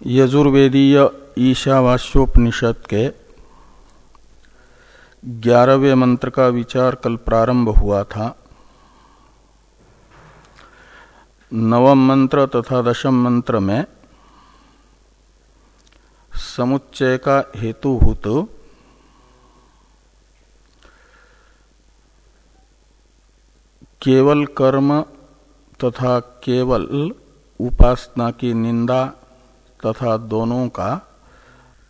यजुर्वेदीय ईशावास्योपनिषद के ग्यारहवें मंत्र का विचार कल प्रारंभ हुआ था। नवम मंत्र तथा दशम मंत्र में समुच्चय का हेतुभूत केवल कर्म तथा केवल उपासना की निंदा तथा दोनों का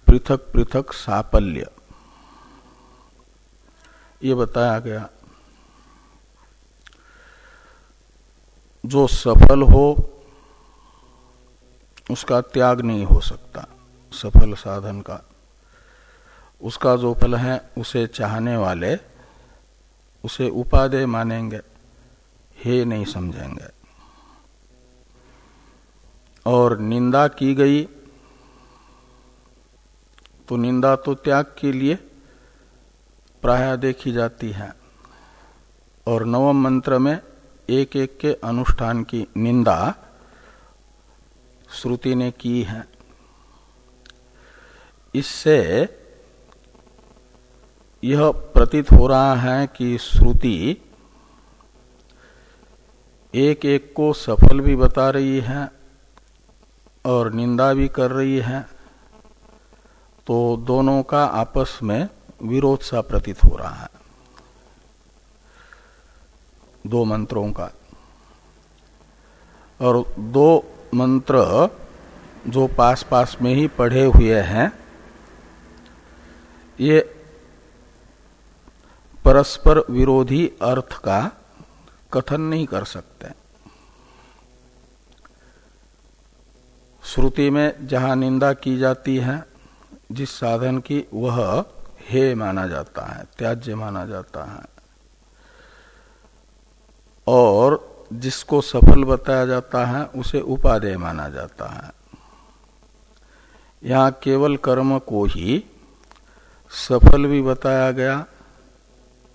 पृथक पृथक सापल्य ये बताया गया। जो सफल हो, उसका त्याग नहीं हो सकता, सफल साधन का। उसका जो फल है, उसे चाहने वाले, उसे उपादेय मानेंगे, हे नहीं समझेंगे। और निंदा की गई तो निंदा तो त्याग के लिए प्राय देखी जाती है। और नवम मंत्र में एक एक के अनुष्ठान की निंदा श्रुति ने की है। इससे यह प्रतीत हो रहा है कि श्रुति एक एक को सफल भी बता रही है और निंदा भी कर रही है तो दोनों का आपस में विरोध सा प्रतीत हो रहा है। दो मंत्रों का। और दो मंत्र जो पास पास में ही पढ़े हुए हैं, ये परस्पर विरोधी अर्थ का कथन नहीं कर सकते। श्रुति में जहाँ निंदा की जाती है, जिस साधन की वह हे माना जाता है, त्याज्य माना जाता है। और जिसको सफल बताया जाता है, उसे उपादेय माना जाता है। यहाँ केवल कर्म को ही सफल भी बताया गया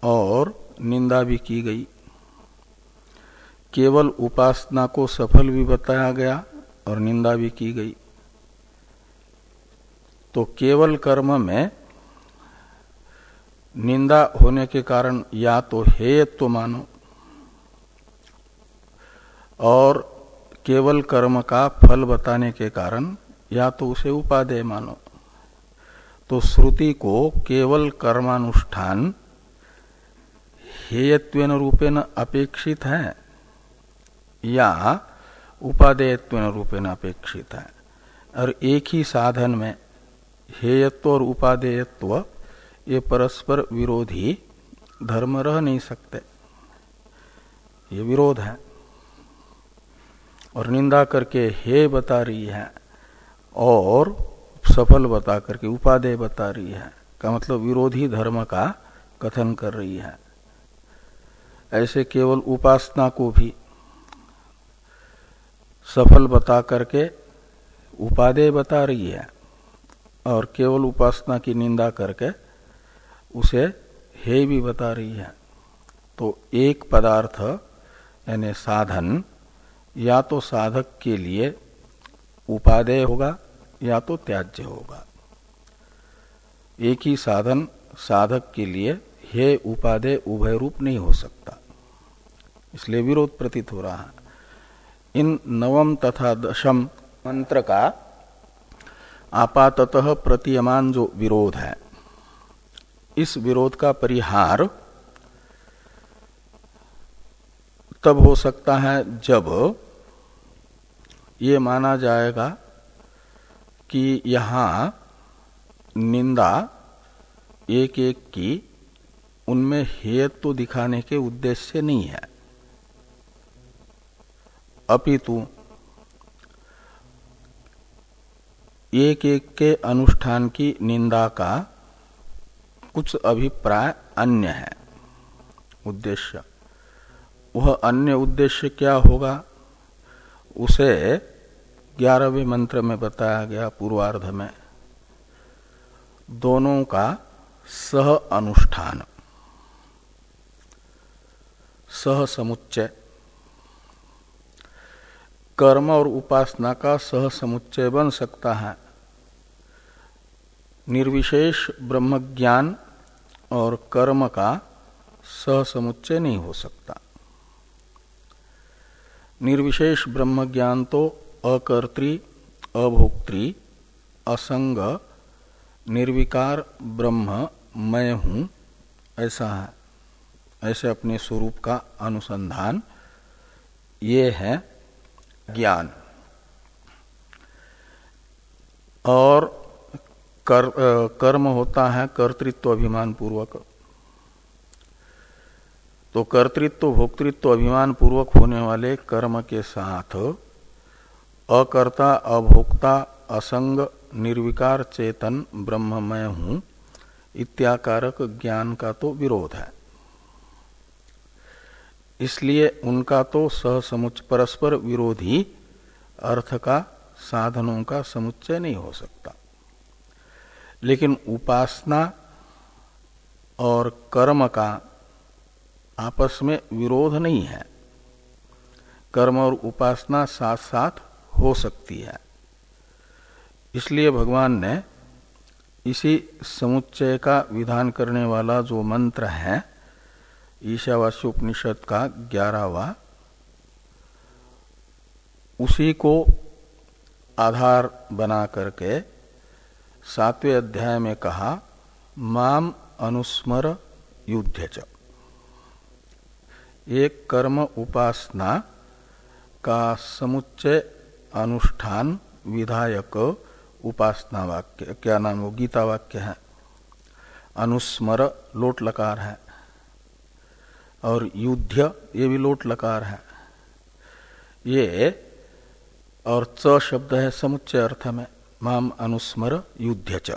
और निंदा भी की गई। केवल उपासना को सफल भी बताया गया और निंदा भी की गई। तो केवल कर्म में निंदा होने के कारण या तो हेयत्व मानो और केवल कर्म का फल बताने के कारण या तो उसे उपादेय मानो। तो श्रुति को केवल कर्मानुष्ठान हेयत्व रूपेण अपेक्षित है या उपादेयत्व रूपेण अपेक्षित है। और एक ही साधन में हेयत्व और उपादेयत्व, ये परस्पर विरोधी धर्म रह नहीं सकते। ये विरोध है। और निंदा करके हे बता रही है और सफल बता करके उपादेय बता रही है, का मतलब विरोधी धर्म का कथन कर रही है। ऐसे केवल उपासना को भी सफल बता करके उपादेय बता रही है और केवल उपासना की निंदा करके उसे हे भी बता रही है। तो एक पदार्थ, यानी साधन, या तो साधक के लिए उपादेय होगा, या तो त्याज्य होगा। एक ही साधन साधक के लिए हे उपादेय उभय रूप नहीं हो सकता। इसलिए विरोध प्रतीत हो रहा है। इन नवम तथा दशम मंत्र का आपातः प्रतीयमान जो विरोध है, इस विरोध का परिहार तब हो सकता है जब ये माना जाएगा कि यहाँ निंदा एक एक की उनमें हेयत्व तो दिखाने के उद्देश्य नहीं है। अपितु एक एक के अनुष्ठान की निंदा का कुछ अभिप्राय अन्य है। उद्देश्य। वह अन्य उद्देश्य क्या होगा? उसे ग्यारहवें मंत्र में बताया गया पूर्वार्ध में। दोनों का सह अनुष्ठान। सह समुच्चय। कर्म और उपासना का सह समुच्चय बन सकता है। निर्विशेष ब्रह्म ज्ञान और कर्म का सह समुच्चय नहीं हो सकता। निर्विशेष ब्रह्म ज्ञान तो अकर्त्री, अभोक्त्री, असंग, निर्विकार, ब्रह्म, मैं हूँ, ऐसा है। ऐसे अपने स्वरूप का अनुसंधान ये है ज्ञान। और कर, कर्म होता है कर्तृत्व अभिमान पूर्वक तो कर्तृत्व भोक्तृत्व अभिमान पूर्वक होने वाले कर्म के साथ अकर्ता अभोक्ता असंग निर्विकार चेतन ब्रह्ममय हूँ इत्याकारक ज्ञान का तो विरोध है। इसलिए उनका तो सहसमुच परस्पर विरोधी अर्थ का, साधनों का समुच्चय नहीं हो सकता। लेकिन उपासना और कर्म का आपस में विरोध नहीं है। कर्म और उपासना साथ साथ हो सकती है। इसलिए भगवान ने इसी समुच्चय का विधान करने वाला जो मंत्र है ईशावास्य उपनिषद का ग्यारहवा। उसी को आधार बना करके सातवें अध्याय में कहा, माम अनुस्मर युद्ध च एक कर्म उपासना का समुच्चय अनुष्ठान विधायक उपासना वाक्य, क्या नाम वो गीता वाक्य है? अनुस्मर लोट लकार है। और युद्ध, ये भी लोट लकार है। ये और च शब्द है समुच्चय अर्थ में, माम अनुस्मर युद्ध च।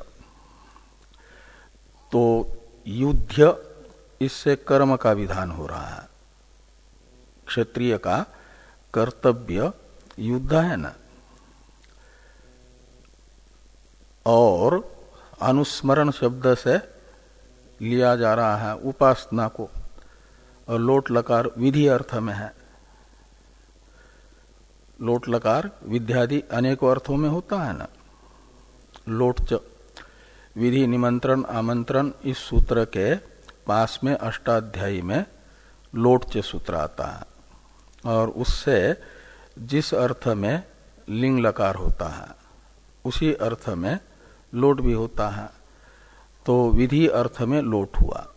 तो युद्ध, इससे कर्म का विधान हो रहा है। क्षत्रिय का कर्तव्य युद्ध है ना? और अनुस्मरण शब्द से लिया जा रहा है उपासना को। और लोट लकार विधि अर्थ में है। लोट लकार विद्यादि अनेकों अर्थों में होता है ना। लोट च, विधि निमंत्रण, आमंत्रण इस सूत्र के पास में, अष्टाध्यायी में लोट च सूत्र आता है। और उससे जिस अर्थ में लिंग लकार होता है, उसी अर्थ में लोट भी होता है। तो विधि अर्थ में लोट हुआ।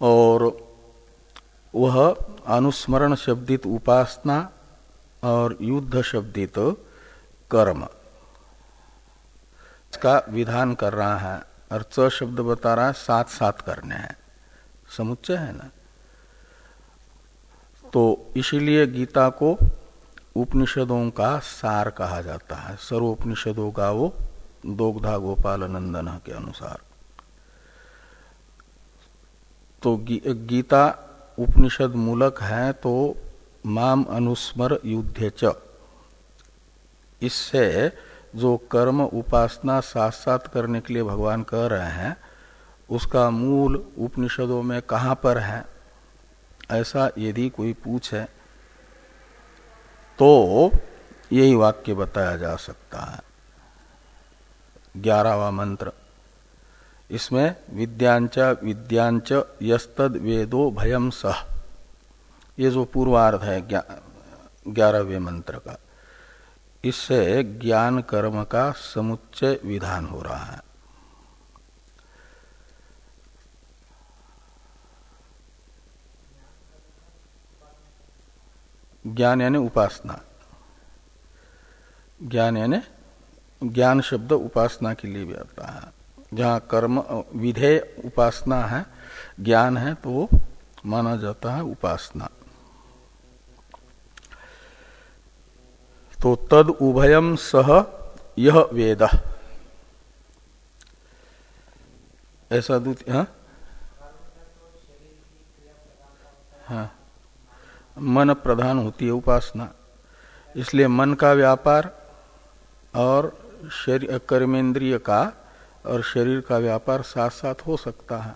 और वह अनुस्मरण शब्दित उपासना और युद्ध शब्दित कर्म। का विधान कर रहा है। और च शब्द बता रहा है साथ साथ करने हैं। समुच्चय है ना? तो इसीलिए गीता को उपनिषदों का सार कहा जाता है। सर्वोपनिषदों का वो दोग्धा गोपाल नंदन के अनुसार। तो गी, गीता उपनिषद मूलक है तो माम अनुस्मर युद्ध च। इससे जो कर्म उपासना साथ साथ करने के लिए भगवान कह रहे हैं उसका मूल उपनिषदों में कहाँ पर है? ऐसा यदि कोई पूछे तो यही वाक्य बताया जा सकता है। ग्यारहवा मंत्र। इसमें विद्यांच विद्यांच, यस्तद, वेदो भयम सह ये जो पूर्वार्ध है ग्यारहवें मंत्र का, इससे ज्ञान कर्म का समुच्चय विधान हो रहा है। ज्ञान यानी उपासना। ज्ञान यानी ज्ञान शब्द उपासना के लिए भी आता है। जहाँ कर्म, विधेय उपासना है, ज्ञान है तो वो माना जाता है उपासना। तो तद उभयम सह यह वेद। ऐसा दूत हाँ? हाँ। मन प्रधान होती है उपासना। इसलिए मन का व्यापार और शरीर, कर्मेंद्रिय का और शरीर का व्यापार साथ साथ हो सकता है।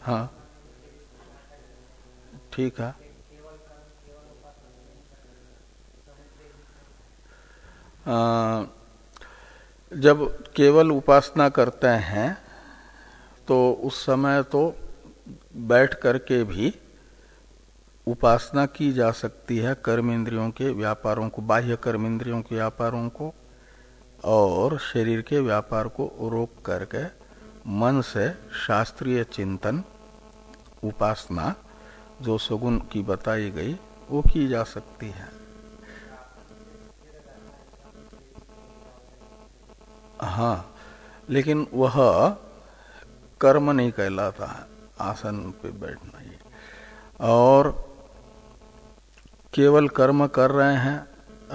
हाँ। ठीक है। आ, जब केवल उपासना करते हैं तो उस समय तो बैठ करके भी उपासना की जा सकती है कर्म इंद्रियों के व्यापारों को, बाह्य कर्म इंद्रियों के व्यापारों को और शरीर के व्यापार को रोक करके मन से शास्त्रीय चिंतन, उपासना जो सगुण की बताई गई, वो की जा सकती है। हाँ लेकिन वह कर्म नहीं कहलाता है, आसन पे बैठना ही। और केवल कर्म कर रहे हैं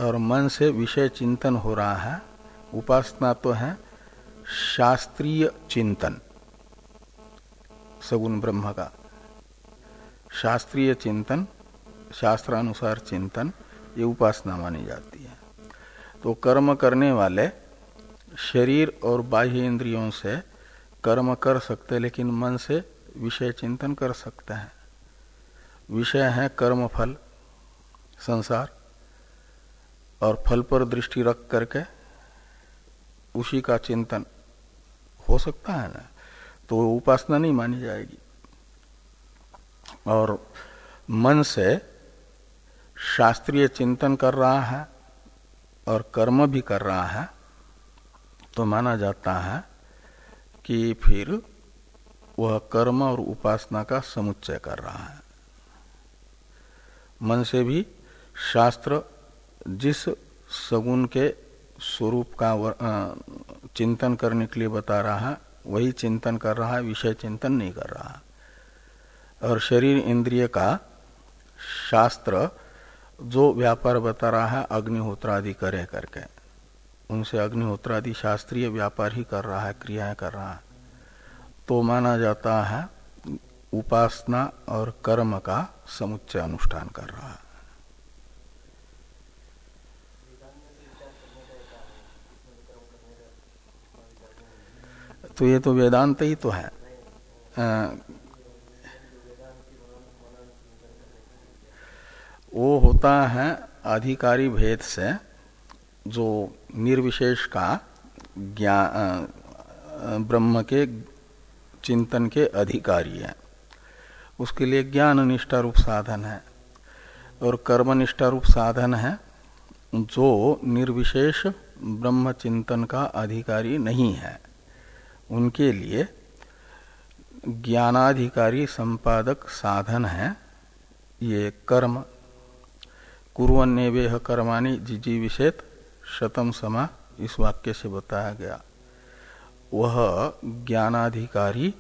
और मन से विषय चिंतन हो रहा है, उपासना तो है शास्त्रीय चिंतन। सगुण ब्रह्म का। शास्त्रीय चिंतन, शास्त्रानुसार चिंतन, ये उपासना मानी जाती है। तो कर्म करने वाले शरीर और बाह्य इंद्रियों से कर्म कर सकते लेकिन मन से विषय चिंतन कर सकते हैं। विषय है कर्म फल संसार और फल पर दृष्टि रख करके उसी का चिंतन हो सकता है ना? तो उपासना नहीं मानी जाएगी। और मन से शास्त्रीय चिंतन कर रहा है और कर्म भी कर रहा है तो माना जाता है कि फिर वह कर्म और उपासना का समुच्चय कर रहा है। मन से भी शास्त्र जिस सगुण के स्वरूप का चिंतन करने के लिए बता रहा है, वही चिंतन कर रहा है, विषय चिंतन नहीं कर रहा और शरीर इंद्रिय का शास्त्र जो व्यापार बता रहा है, अग्निहोत्रादि करे करके। उनसे अग्निहोत्रादि शास्त्रीय व्यापार ही कर रहा है, क्रियाएँ कर रहा है। तो माना जाता है, उपासना और कर्म का समुच्चय अनुष्ठान कर रहा है। तो ये तो वेदांत ही तो है। आ, वो होता है अधिकारी भेद से जो निर्विशेष का ज्ञान ब्रह्म के चिंतन के अधिकारी है। उसके लिए ज्ञान निष्ठा रूप साधन है और कर्म निष्ठा रूप साधन है जो निर्विशेष ब्रह्म चिंतन का अधिकारी नहीं है। उनके लिए ज्ञानाधिकारी संपादक साधन है। ये कर्म कुरन्नेवेह कर्माणी जिजी विषेत शतम समा, इस वाक्य से बताया गया। वह ज्ञानाधिकारी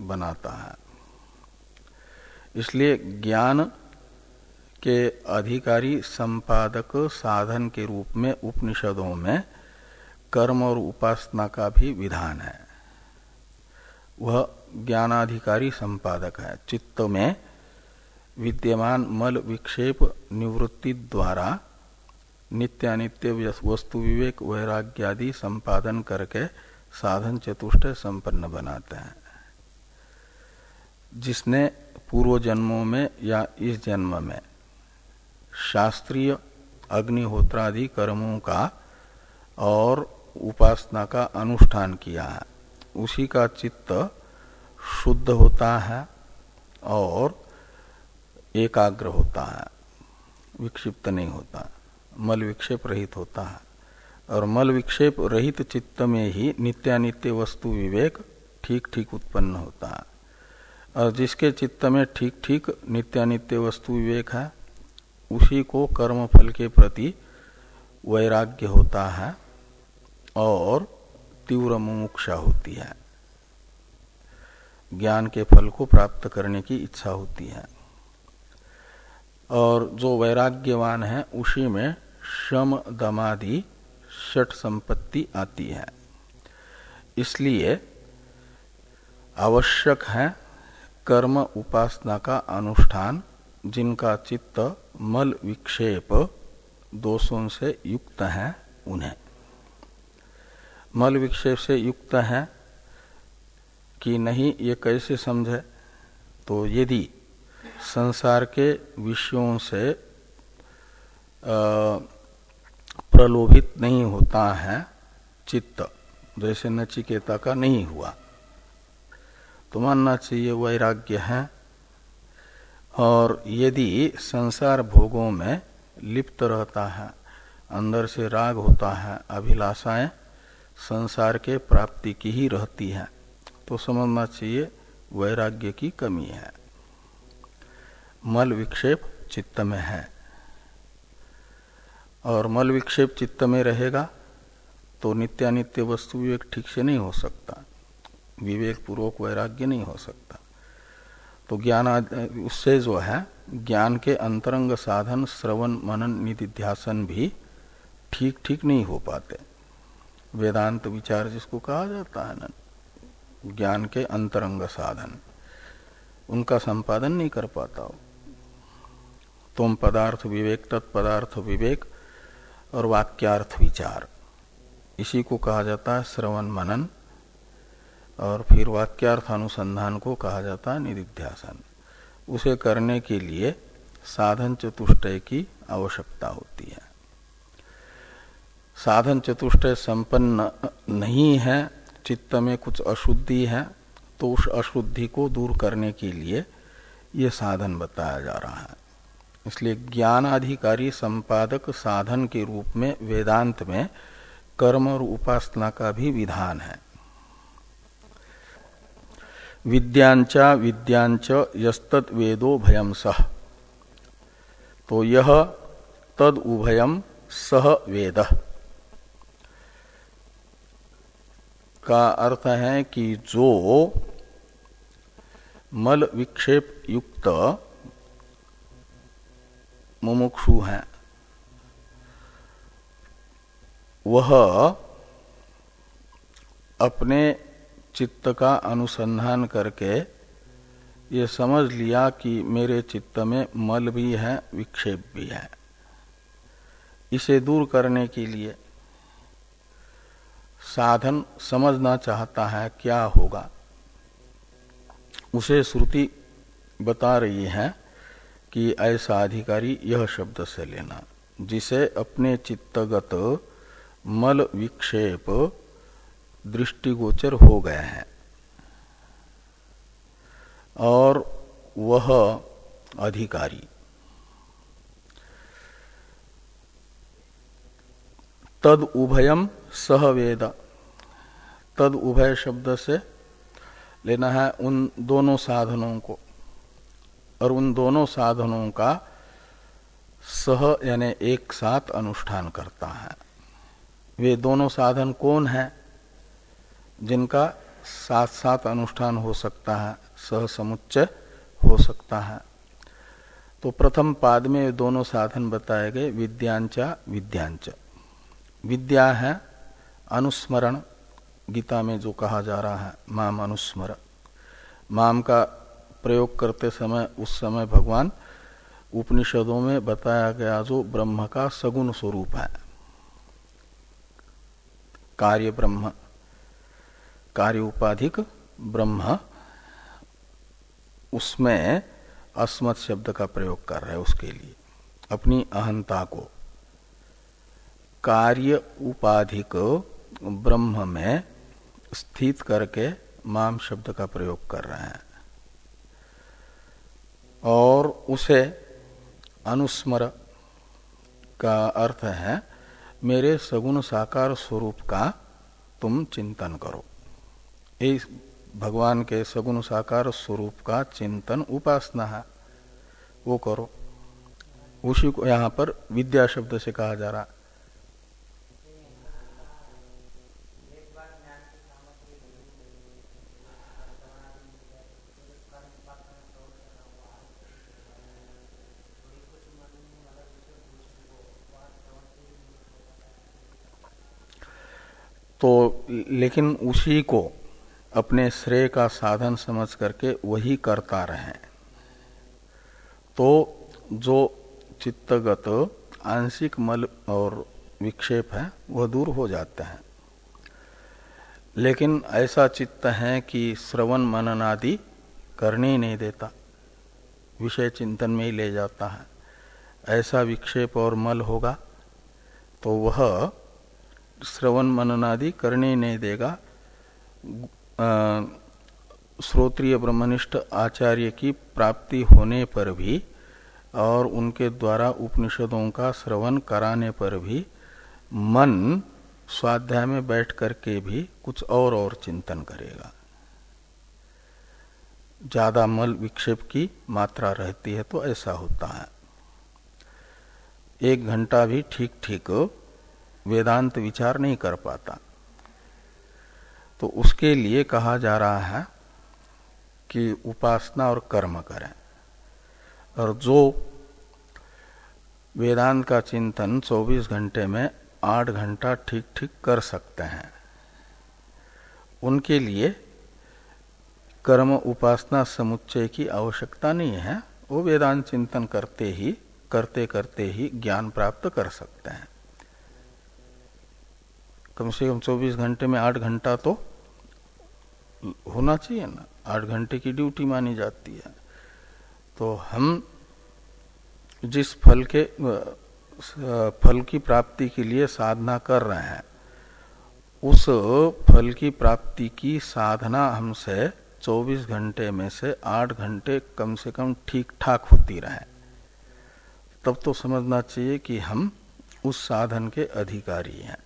बनाता है। इसलिए ज्ञान के अधिकारी संपादक साधन के रूप में उपनिषदों में कर्म और उपासना का भी विधान है। वह ज्ञानाधिकारी संपादक है। चित्त में विद्यमान मल विक्षेप निवृत्ति द्वारा नित्यानित्य वस्तु विवेक, वैराग्यादि संपादन करके साधन चतुष्ट संपन्न बनाते हैं। जिसने पूर्व जन्मों में या इस जन्म में शास्त्रीय अग्निहोत्रादि कर्मों का और उपासना का अनुष्ठान किया है। उसी का चित्त शुद्ध होता है और एकाग्र होता है, विक्षिप्त नहीं होता, मल विक्षेप रहित होता है। और मल विक्षेप रहित चित्त में ही नित्यानित्य वस्तु विवेक ठीक ठीक उत्पन्न होता है। और जिसके चित्त में ठीक ठीक नित्यानित्य वस्तु विवेक है, उसी को कर्म फल के प्रति वैराग्य होता है और तीव्र मुमुक्षा होती है। ज्ञान के फल को प्राप्त करने की इच्छा होती है। और जो वैराग्यवान है, उसी में शम दमादि, षट संपत्ति आती है। इसलिए आवश्यक है कर्म उपासना का अनुष्ठान, जिनका चित्त मल विक्षेप दोषों से युक्त है उन्हें। मल विक्षेप से युक्त है कि नहीं, ये कैसे समझे? तो यदि संसार के विषयों से प्रलोभित नहीं होता है, चित्त, जैसे नचिकेता का नहीं हुआ तो मानना चाहिए वैराग्य है। और यदि संसार भोगों में लिप्त रहता है, अंदर से राग होता है, अभिलाषाएँ संसार के प्राप्ति की ही रहती है। तो समझना चाहिए, वैराग्य की कमी है। मल विक्षेप चित्त में है। और मल विक्षेप चित्त में रहेगा तो नित्यानित्य वस्तु विवेक ठीक से नहीं हो सकता। विवेक पूर्वक वैराग्य नहीं हो सकता। तो ज्ञान उससे जो है, ज्ञान के अंतरंग साधन, श्रवण, मनन, निधिध्यासन भी ठीक ठीक नहीं हो पाते। वेदांत विचार जिसको कहा जाता है ना, ज्ञान के अंतरंग साधन, उनका संपादन नहीं कर पाता हो। तुम पदार्थ विवेक, तत्पदार्थ विवेक और वाक्यार्थ विचार, इसी को कहा जाता है श्रवण मनन और फिर वाक्यार्थ अनुसंधान को कहा जाता है निधिध्यासन। उसे करने के लिए साधन चतुष्टय की आवश्यकता होती है। साधन चतुष्टय संपन्न नहीं है, चित्त में कुछ अशुद्धि है तो उस अशुद्धि को दूर करने के लिए ये साधन बताया जा रहा है। इसलिए ज्ञानाधिकारी संपादक साधन के रूप में वेदांत में कर्म और उपासना का भी विधान है। विद्यांचा, विद्यांच, यस्तत वेदो भयम सह तो यह तद उभयम सह वेद। का अर्थ है कि जो मल विक्षेप युक्त मुमुक्षु है, वह अपने चित्त का अनुसंधान करके ये समझ लिया कि मेरे चित्त में मल भी है, विक्षेप भी है। इसे दूर करने के लिए साधन समझना चाहता है क्या होगा। उसे श्रुति बता रही है कि ऐसा अधिकारी यह शब्द से लेना, जिसे अपने चित्तगत मल विक्षेप दृष्टिगोचर हो गए हैं। और वह अधिकारी। तद उभयम सहवेद तद उभय शब्द से लेना है उन दोनों साधनों को। और उन दोनों साधनों का सह यानी एक साथ अनुष्ठान करता है। वे दोनों साधन कौन है? जिनका साथ साथ अनुष्ठान हो सकता है, सह समुच्चय हो सकता है। तो प्रथम पाद में दोनों साधन बताए गए, विद्यांचा, विद्यांच। विद्या है अनुस्मरण, गीता में जो कहा जा रहा है, माम अनुस्मर। माम का प्रयोग करते समय, उस समय भगवान उपनिषदों में बताया गया जो ब्रह्म का सगुण स्वरूप है। कार्य ब्रह्म, कार्य उपाधिक ब्रह्म, उसमें अस्मत् शब्द का प्रयोग कर रहे है उसके लिए, अपनी अहंता को। कार्य उपाधिक ब्रह्म में स्थित करके माम शब्द का प्रयोग कर रहे हैं। और उसे अनुस्मर का अर्थ है, मेरे सगुण साकार स्वरूप का तुम चिंतन करो। इस भगवान के सगुण साकार स्वरूप का चिंतन उपासना है, वो करो। उसी को यहाँ पर विद्या शब्द से कहा जा रहा तो लेकिन उसी को अपने श्रेय का साधन समझ करके वही करता रहे। तो जो चित्तगत, आंशिक मल और विक्षेप है, वह दूर हो जाते हैं। लेकिन ऐसा चित्त है कि श्रवण मनन आदि करने ही नहीं देता, विषय चिंतन में ही ले जाता है। ऐसा विक्षेप और मल होगा तो वह श्रवण मननादि करने ही नहीं देगा श्रोत्रिय ब्रह्मनिष्ठ आचार्य की प्राप्ति होने पर भी और उनके द्वारा उपनिषदों का श्रवण कराने पर भी मन स्वाध्याय में बैठ करके भी कुछ और और चिंतन करेगा। ज़्यादा मल विक्षेप की मात्रा रहती है तो ऐसा होता है। एक घंटा भी ठीक ठीक वेदांत विचार नहीं कर पाता। तो उसके लिए कहा जा रहा है कि उपासना और कर्म करें। और जो वेदांत का चिंतन 24 घंटे में आठ घंटा ठीक ठीक कर सकते हैं, उनके लिए कर्म उपासना समुच्चय की आवश्यकता नहीं है। वो वेदांत चिंतन करते ही करते करते ही ज्ञान प्राप्त कर सकते हैं। कम से कम 24 घंटे में आठ घंटा तो होना चाहिए ना। आठ घंटे की ड्यूटी मानी जाती है। तो हम जिस फल के, फल की प्राप्ति के लिए साधना कर रहे हैं, उस फल की प्राप्ति की साधना हमसे 24 घंटे में से 8 घंटे कम से कम ठीक ठाक होती रहे। तब तो समझना चाहिए कि हम उस साधन के अधिकारी हैं।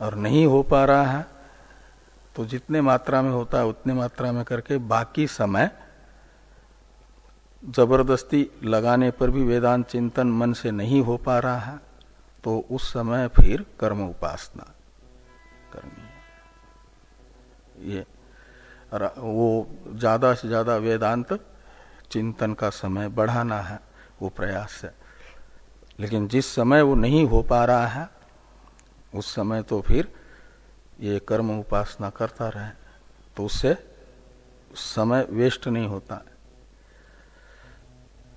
और नहीं हो पा रहा है तो जितने मात्रा में होता है उतने मात्रा में करके बाकी समय ज़बरदस्ती लगाने पर भी वेदांत चिंतन मन से नहीं हो पा रहा है तो उस समय फिर कर्म उपासना करनी है। ये वो ज़्यादा से ज़्यादा वेदांत चिंतन का समय बढ़ाना है, वो प्रयास है। लेकिन जिस समय वो नहीं हो पा रहा है उस समय तो फिर ये कर्म उपासना करता रहे तो उससे समय वेस्ट नहीं होता। है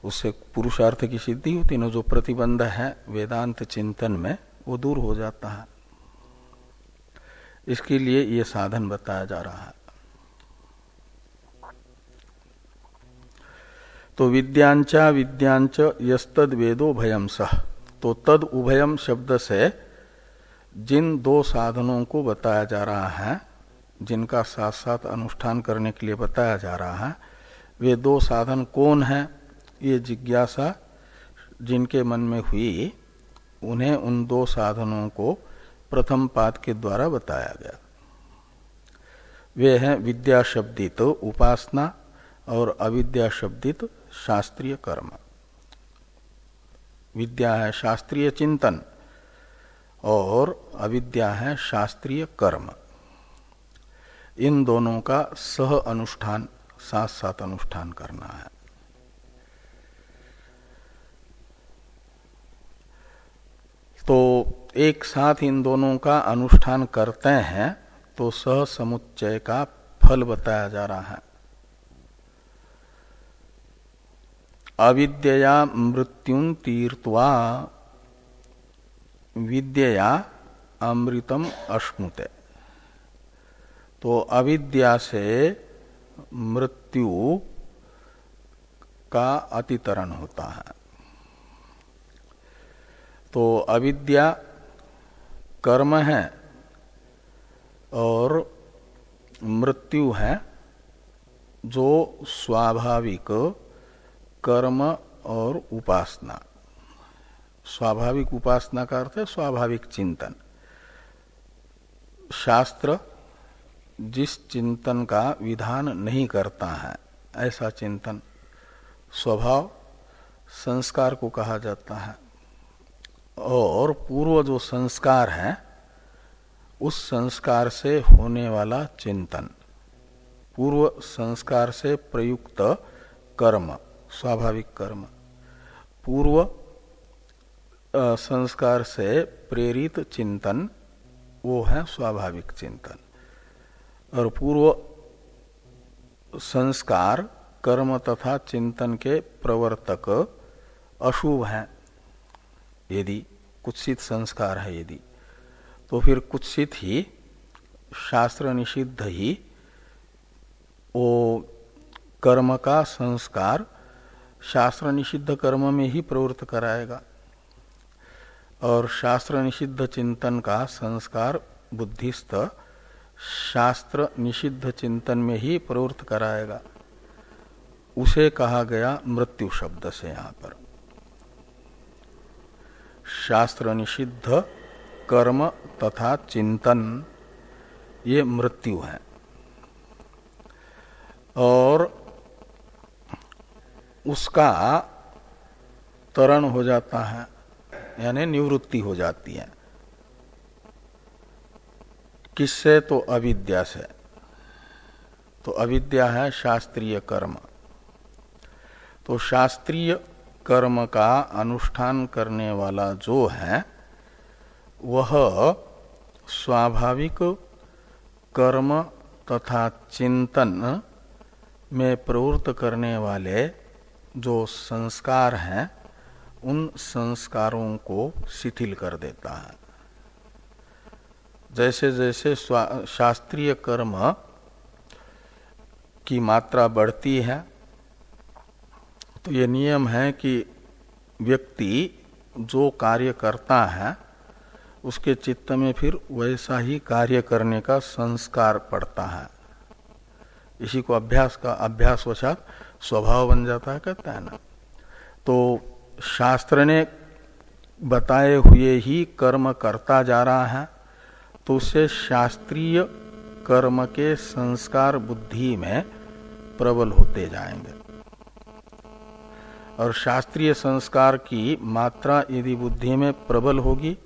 उससे पुरुषार्थ की सिद्धि होती ना, जो प्रतिबंध है वेदांत चिंतन में, वो दूर हो जाता है। इसके लिए ये साधन बताया जा रहा है। तो विद्यांचा विद्यांच यद वेदो भयम सह तो तद उभयम शब्द से जिन दो साधनों को बताया जा रहा है, जिनका साथ साथ अनुष्ठान करने के लिए बताया जा रहा है, वे दो साधन कौन है? ये जिज्ञासा जिनके मन में हुई, उन्हें उन दो साधनों को प्रथम पाद के द्वारा बताया गया। वे हैं विद्या शब्दित उपासना और अविद्या शब्दित शास्त्रीय कर्म। विद्या है शास्त्रीय चिंतन। और अविद्या है शास्त्रीय कर्म। इन दोनों का सह अनुष्ठान साथ साथ अनुष्ठान करना है। तो एक साथ इन दोनों का अनुष्ठान करते हैं तो सह समुच्चय का फल बताया जा रहा है। अविद्या मृत्यु तीर्थवा विद्या अमृतम अश्नुते। तो अविद्या से मृत्यु का अतितरण होता है। तो अविद्या कर्म है और मृत्यु है जो स्वाभाविक कर्म और उपासना। स्वाभाविक उपासना का अर्थ है स्वाभाविक चिंतन। शास्त्र जिस चिंतन का विधान नहीं करता है, ऐसा चिंतन स्वभाव संस्कार को कहा जाता है। और पूर्व जो संस्कार है, उस संस्कार से होने वाला चिंतन, पूर्व संस्कार से प्रयुक्त कर्म, स्वाभाविक कर्म। पूर्व संस्कार से प्रेरित चिंतन, वो है स्वाभाविक चिंतन। और पूर्व संस्कार, कर्म तथा चिंतन के प्रवर्तक अशुभ हैं। यदि कुत्सित संस्कार है यदि तो फिर कुत्सित ही, शास्त्र निषिद्ध ही, वो कर्म का संस्कार शास्त्र निषिद्ध कर्म में ही प्रवृत्त कराएगा। और शास्त्र निषिद्ध चिंतन का संस्कार बुद्धिस्त शास्त्र निषिद्ध चिंतन में ही प्रवृत्त कराएगा। उसे कहा गया मृत्यु शब्द से यहाँ पर। शास्त्र निषिद्ध कर्म तथा चिंतन, ये मृत्यु है। और उसका तरण हो जाता है। यानी निवृत्ति हो जाती है। किससे? तो अविद्या से। तो अविद्या है शास्त्रीय कर्म। तो शास्त्रीय कर्म का अनुष्ठान करने वाला जो है, वह स्वाभाविक कर्म तथा चिंतन में प्रवृत्त करने वाले जो संस्कार हैं उन संस्कारों को शिथिल कर देता है। जैसे जैसे शास्त्रीय कर्म की मात्रा बढ़ती है तो ये नियम है कि व्यक्ति जो कार्य करता है, उसके चित्त में फिर वैसा ही कार्य करने का संस्कार पड़ता है। इसी को अभ्यास का, अभ्यास वशात स्वभाव बन जाता है, कहता है ना। तो शास्त्र ने बताए हुए ही कर्म करता जा रहा है तो उससे शास्त्रीय कर्म के संस्कार बुद्धि में प्रबल होते जाएँगे। और शास्त्रीय संस्कार की मात्रा यदि बुद्धि में प्रबल होगी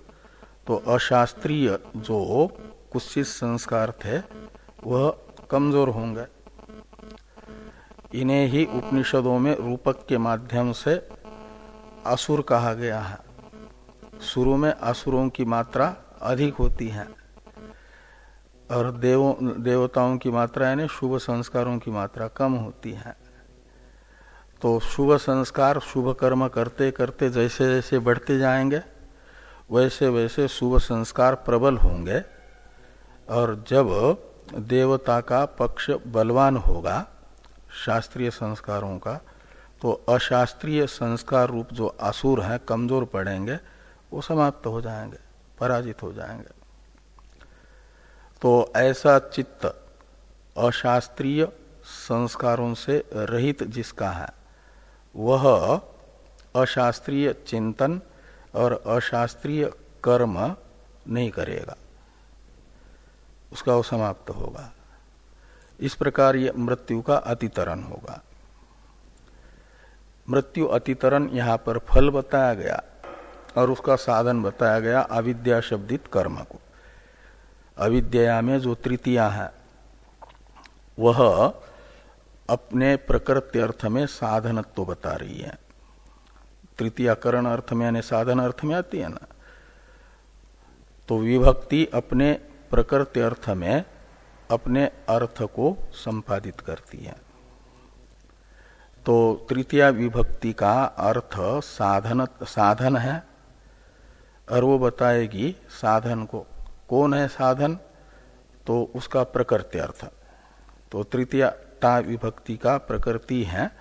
तो अशास्त्रीय जो कुछ संस्कार थे, वह कमज़ोर होंगे। इन्हें ही उपनिषदों में रूपक के माध्यम से असुर कहा गया है। शुरू में असुरों की मात्रा अधिक होती है और देवों, देवताओं की मात्रा यानी शुभ संस्कारों की मात्रा कम होती है। तो शुभ संस्कार, शुभ कर्म करते करते जैसे जैसे बढ़ते जाएँगे, वैसे वैसे शुभ संस्कार प्रबल होंगे और जब देवता का पक्ष बलवान होगा, शास्त्रीय संस्कारों का तो अशास्त्रीय संस्कार रूप जो आसुर हैं, कमज़ोर पड़ेंगे, वो समाप्त हो जाएँगे, पराजित हो जाएँगे। तो ऐसा चित्त अशास्त्रीय संस्कारों से रहित जिसका है, वह अशास्त्रीय चिंतन और अशास्त्रीय कर्म नहीं करेगा। उसका वो समाप्त होगा। इस प्रकार ये मृत्यु का अतितरण होगा। मृत्यु अतितरण यहाँ पर फल बताया गया और उसका साधन बताया गया अविद्या शब्दित कर्म को। अविद्या में जो तृतीया है, वह अपने प्रकृति अर्थ में साधनत्व तो बता रही है। तृतीय करण अर्थ में यानी साधन अर्थ में आती है ना? तो विभक्ति अपने प्रकृति अर्थ में अपने अर्थ को संपादित करती है। तो तृतीय विभक्ति का अर्थ साधन साधन है। और वो बताएगी, साधन को, कौन है साधन? तो उसका प्रकृति अर्थ। तो तृतीय ता विभक्ति का प्रकृति है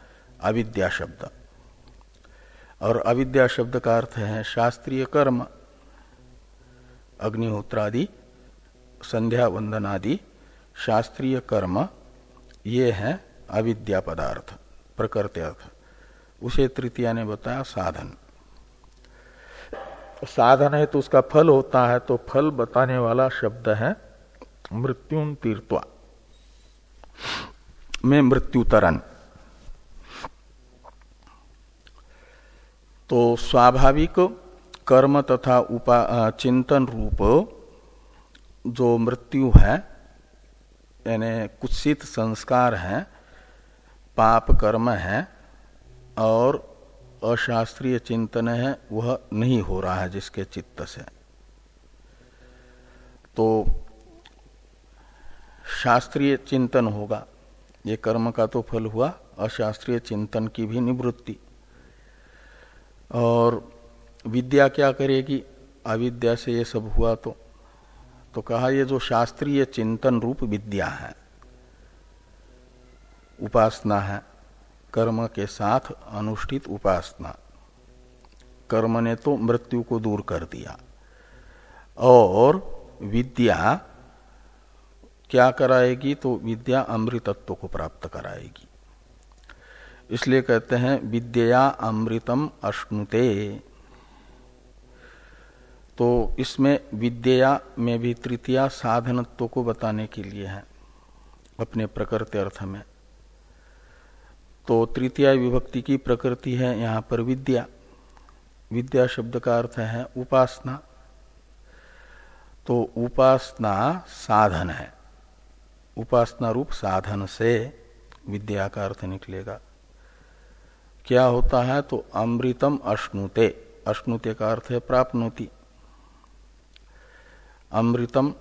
अविद्या शब्द। और अविद्या शब्द का अर्थ है शास्त्रीय कर्म। अग्निहोत्रादि, संध्या वंदनादि, शास्त्रीय कर्म, ये है अविद्या पदार्थ। प्रकृति अर्थ उसे तृतीया ने बताया साधन। साधन है तो उसका फल होता है तो फल बताने वाला शब्द है मृत्यु तीर्थवा में मृत्युतरण। तो स्वाभाविक कर्म तथा उपा चिंतन रूप जो मृत्यु है, यानी कुत्सित संस्कार हैं पाप कर्म है और अशास्त्रीय चिंतन है, वह नहीं हो रहा है जिसके चित्त से। तो शास्त्रीय चिंतन होगा। ये कर्म का तो फल हुआ, अशास्त्रीय चिंतन की भी निवृत्ति। और विद्या क्या करेगी? अविद्या से ये सब हुआ तो। तो कहा, ये जो शास्त्रीय चिंतन रूप विद्या है उपासना है, कर्म के साथ अनुष्ठित उपासना। कर्म ने तो मृत्यु को दूर कर दिया। और विद्या, क्या कराएगी? तो विद्या अमृतत्व को प्राप्त कराएगी। इसलिए कहते हैं, विद्या अमृतम अश्नुते। तो इसमें विद्या में भी तृतीया साधनत्व को बताने के लिए है, अपने प्रकृति अर्थ में। तो तृतीय विभक्ति की प्रकृति है यहाँ पर विद्या। विद्या शब्द का अर्थ है उपासना। तो उपासना साधन है। उपासना रूप साधन से विद्या का अर्थ निकलेगा। क्या होता है तो अमृतम अश्नुते। अश्नुते का अर्थ है प्राप्नोति। अमृतम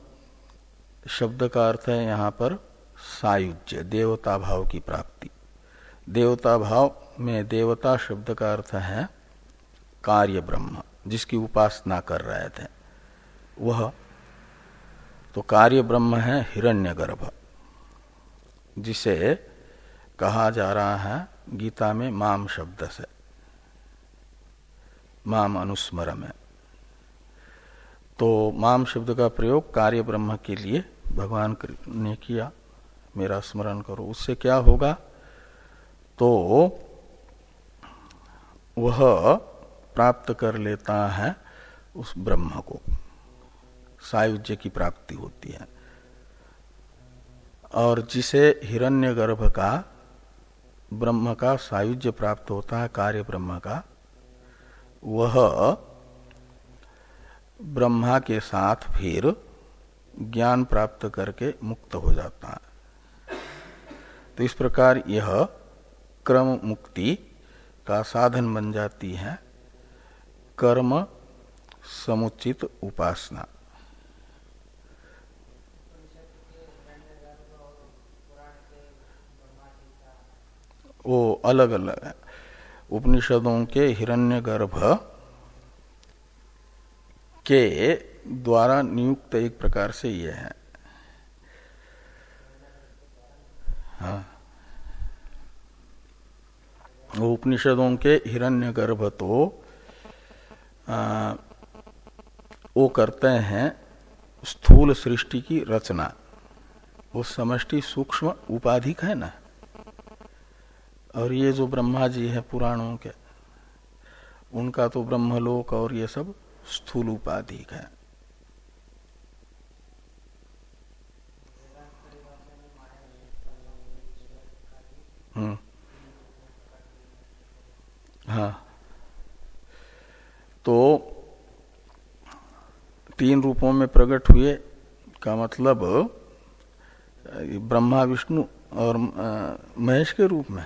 शब्द का अर्थ है यहाँ पर सायुज्य, देवता भाव की प्राप्ति। देवता भाव में देवता शब्द का अर्थ है कार्य ब्रह्म, जिसकी उपासना कर रहे थे। वह तो कार्य ब्रह्म है हिरण्यगर्भ, जिसे कहा जा रहा है गीता में माम शब्द से, माम अनुस्मर में। तो माम शब्द का प्रयोग कार्य ब्रह्म के लिए भगवान ने किया। मेरा स्मरण करो, उससे क्या होगा? तो वह प्राप्त कर लेता है उस ब्रह्म को। सायुज्य की प्राप्ति होती है। और जिसे हिरण्यगर्भ का ब्रह्म का सायुज्य प्राप्त होता है, कार्य ब्रह्म का, वह ब्रह्मा के साथ फिर ज्ञान प्राप्त करके मुक्त हो जाता है। तो इस प्रकार यह क्रम मुक्ति का साधन बन जाती है कर्म समुचित उपासना। वो अलग अलग है। उपनिषदों के हिरण्यगर्भ के द्वारा नियुक्त एक प्रकार से ये है। हाँ। उपनिषदों के हिरण्यगर्भ तो आ, वो करते हैं स्थूल सृष्टि की रचना। वो समष्टि सूक्ष्म उपाधिक है ना? और ये जो ब्रह्मा जी है पुराणों के उनका तो ब्रह्मलोक और ये सब स्थूल उपाधिक है हम्म हाँ तो तीन रूपों में प्रकट हुए का मतलब ब्रह्मा, विष्णु और महेश के रूप में।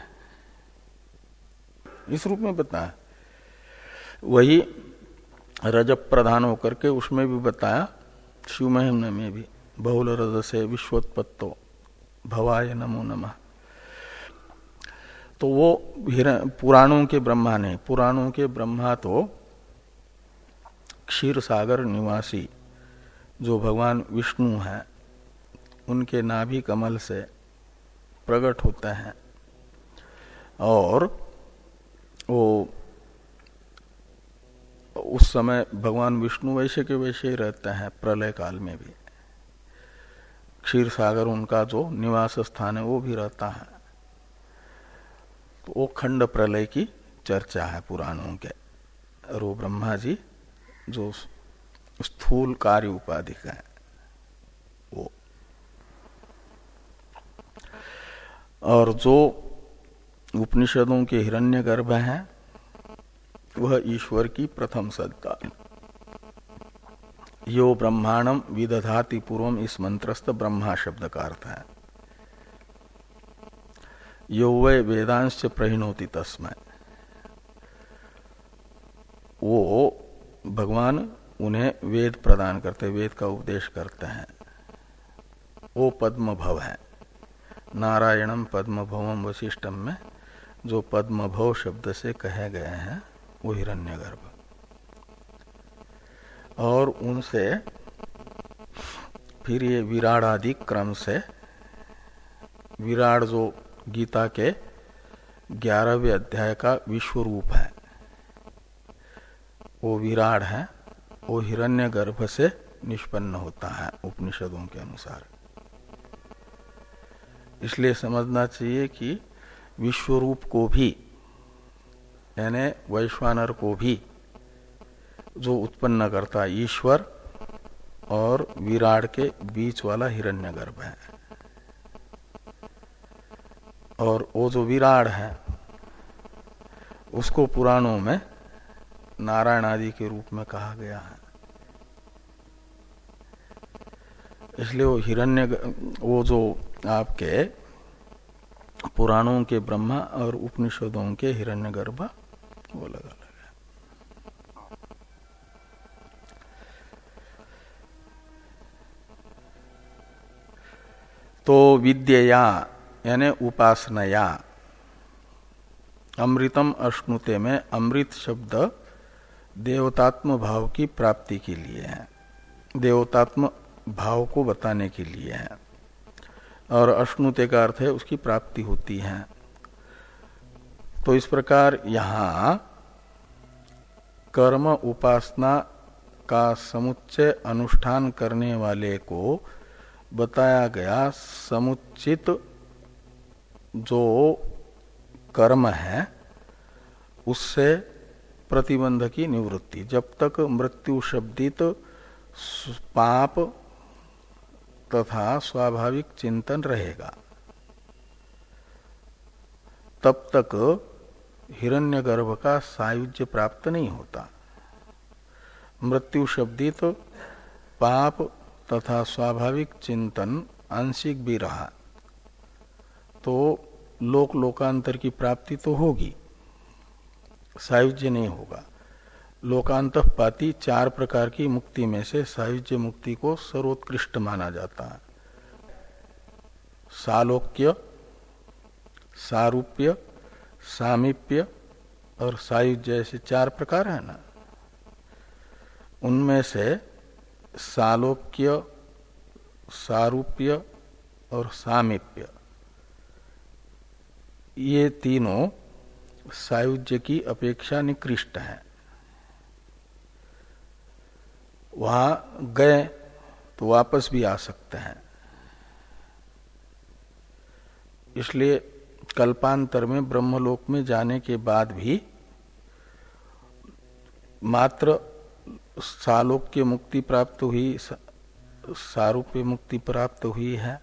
इस रूप में बताया। वही रजब प्रधान होकर के उसमें भी बताया, शिव महिम में भी, बहुल रज से विश्वोत्पत्तो, भवाय नमो नमः। तो वो पुराणों के ब्रह्मा नहीं, पुराणों के ब्रह्मा तो क्षीर सागर निवासी जो भगवान विष्णु हैं, उनके नाभि कमल से प्रकट होते हैं। और वो उस समय भगवान विष्णु वैसे के वैसे ही रहते हैं, प्रलय काल में भी। क्षीर सागर उनका जो निवास स्थान है, वो भी रहता है। तो वो खंड प्रलय की चर्चा है पुराणों के। और ब्रह्मा जी जो स्थूल कार्य उपाधि का है, वो। और जो उपनिषदों के हिरण्य गर्भ है, वह ईश्वर की प्रथम सत्ता यो ब्रह्मांडम विदधाति पूर्वम इस मंत्रस्थ ब्रह्मा शब्द का अर्थ है। यो वे वेदांश प्रहिणोति तस्मय वो भगवान उन्हें वेद प्रदान करते वेद का उपदेश करते हैं। वो पद्म भव है। नारायणम पद्म भवम वशिष्ठम में जो पद्म भव शब्द से कहे गए हैं, वो हिरण्यगर्भ। और उनसे फिर ये विराट आदि क्रम से विराट जो गीता के ग्यारहवें अध्याय का विश्व रूप है। वो विराट है, वो हिरण्य गर्भ से निष्पन्न होता है उपनिषदों के अनुसार। इसलिए समझना चाहिए कि विश्वरूप को भी, यानी वैश्वानर को भी, जो उत्पन्न करता है ईश्वर और विराट के बीच वाला हिरण्यगर्भ है। और वो जो विराट है, उसको पुराणों में नारायण आदि के रूप में कहा गया है। इसलिए वो हिरण्य, वो जो आपके पुराणों के ब्रह्मा और उपनिषदों के हिरण्य गर्भ, वो अलग अलग है तो विद्या यानी उपासनया, अमृतम अश्नुते में अमृत शब्द देवतात्म भाव की प्राप्ति के लिए है। देवतात्म भाव को बताने के लिए है। और अश्नुते का अर्थ है उसकी प्राप्ति होती है। तो इस प्रकार यहाँ कर्म उपासना का समुच्चय अनुष्ठान करने वाले को बताया गया समुचित जो कर्म है, उससे प्रतिबंध की निवृत्ति। जब तक मृत्यु शब्दित पाप तथा स्वाभाविक चिंतन रहेगा, तब तक हिरण्यगर्भ का सायुज्य प्राप्त नहीं होता। मृत्यु शब्दित पाप तथा स्वाभाविक चिंतन आंशिक भी रहा तो लोक लोकांतर की प्राप्ति तो होगी। सायुज्य नहीं होगा। लोकांत पाती चार प्रकार की मुक्ति में से सायुज्य मुक्ति को सर्वोत्कृष्ट माना जाता है। सालोक्य, सारूप्य, सामीप्य और सायुज्य ऐसे चार प्रकार है ना। उनमें से सालोक्य, सारूप्य और सामीप्य। ये तीनों सायुज्य की अपेक्षा निकृष्ट है। वहाँ गए तो वापस भी आ सकते हैं। इसलिए कल्पांतर में ब्रह्मलोक में जाने के बाद भी मात्र सालोक्य मुक्ति प्राप्त हुई सारूप्य मुक्ति प्राप्त हुई है।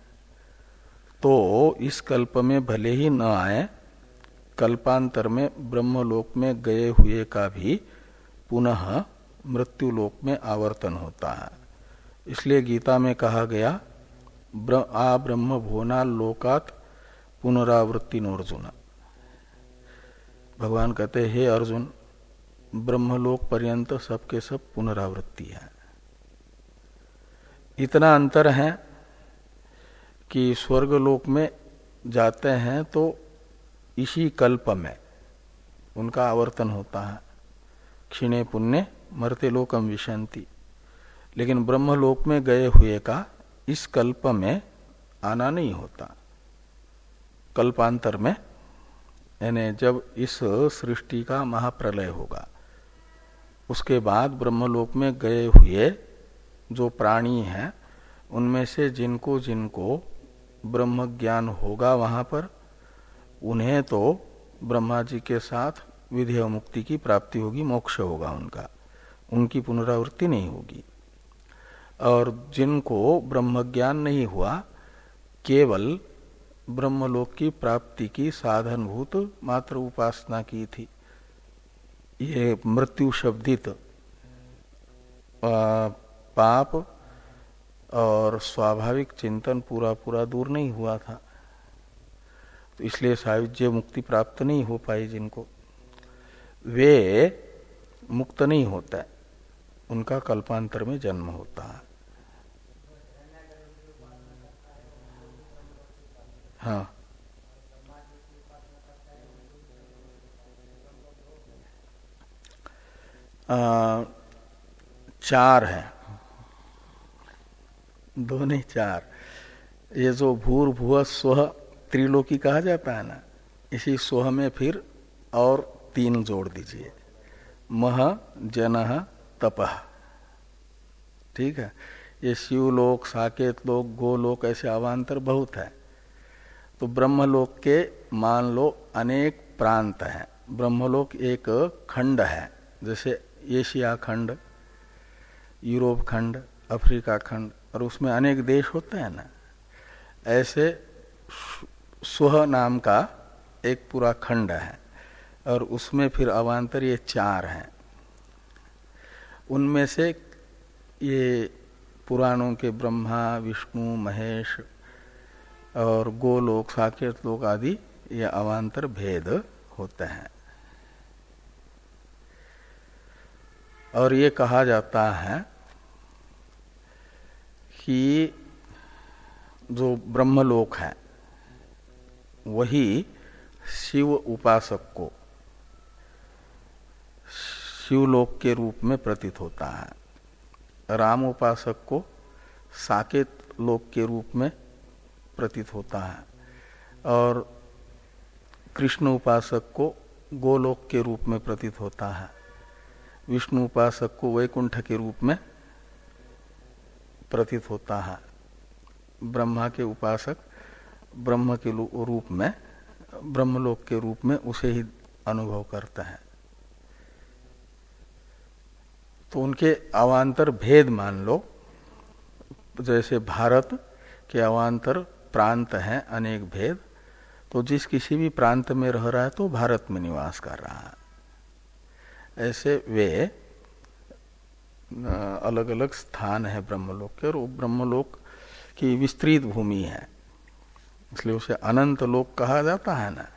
तो इस कल्प में भले ही न आए कल्पांतर में, ब्रह्मलोक में गए हुए का भी पुनः मृत्यु लोक में आवर्तन होता है। इसलिए गीता में कहा गया आ ब्रह्म भुवना लोकात पुनरावृत्ति अर्जुन भगवान कहते, हे अर्जुन, ब्रह्मलोक पर्यंत सबके सब पुनरावृत्ति है। इतना अंतर है कि स्वर्गलोक में जाते हैं तो इसी कल्प में उनका आवर्तन होता है। क्षीणे पुण्य मरते लोकम विशंति। लेकिन ब्रह्मलोक में गए हुए का इस कल्प में आना नहीं होता। कल्पांतर में, यानी जब इस सृष्टि का महाप्रलय होगा, उसके बाद ब्रह्मलोक में गए हुए जो प्राणी हैं, उनमें से जिनको जिनको ब्रह्म ज्ञान होगा वहाँ पर उन्हें तो ब्रह्मा जी के साथ विधेय मुक्ति की प्राप्ति होगी, मोक्ष होगा उनका। उनकी पुनरावृत्ति नहीं होगी। और जिनको ब्रह्म ज्ञान नहीं हुआ, केवल ब्रह्मलोक की प्राप्ति की साधनभूत मात्र उपासना की थी। ये मृत्यु शब्दित पाप और स्वाभाविक चिंतन पूरा पूरा दूर नहीं हुआ था। तो इसलिए सायुज्य मुक्ति प्राप्त नहीं हो पाई जिनको। वे मुक्त नहीं होता है। उनका कल्पांतर में जन्म होता है। हाँ। आ, चार है। दो नहीं चार। ये जो भूर भुव स्व त्रिलोकी कहा जाता है ना, इसी सोह में फिर और तीन जोड़ दीजिए। मह जन तपह। ठीक है? ये शिवलोक, साकेत लोक, गोलोक ऐसे अवान्तर बहुत है। तो ब्रह्मलोक के मान लो अनेक प्रांत हैं। ब्रह्मलोक एक खंड है, जैसे एशिया खंड, यूरोप खंड, अफ्रीका खंड, और उसमें अनेक देश होते हैं ना। ऐसे स्व नाम का एक पूरा खंड है और उसमें फिर अवान्तर ये चार हैं। उनमें से ये पुराणों के ब्रह्मा, विष्णु, महेश और गोलोक, साकेत लोक आदि ये अवान्तर भेद होते हैं। और ये कहा जाता है कि जो ब्रह्मलोक है वही शिव उपासक को शिवलोक के रूप में प्रतीत होता है। राम उपासक को साकेत लोक के रूप में प्रतीत होता है और कृष्ण उपासक को गोलोक के रूप में प्रतीत होता है। विष्णु उपासक को वैकुंठ के रूप में प्रतीत होता है। ब्रह्मा के उपासक ब्रह्म के रूप में, ब्रह्मलोक के रूप में उसे ही अनुभव करता है। तो उनके अवान्तर भेद मान लो। जैसे भारत के अवान्तर प्रांत हैं, अनेक भेद। तो जिस किसी भी प्रांत में रह रहा है तो भारत में निवास कर रहा है। ऐसे वे अलग अलग स्थान है ब्रह्मलोक के और ब्रह्मलोक की विस्तृत भूमि है। इसलिए उसे अनंत लोक कहा जाता है ना।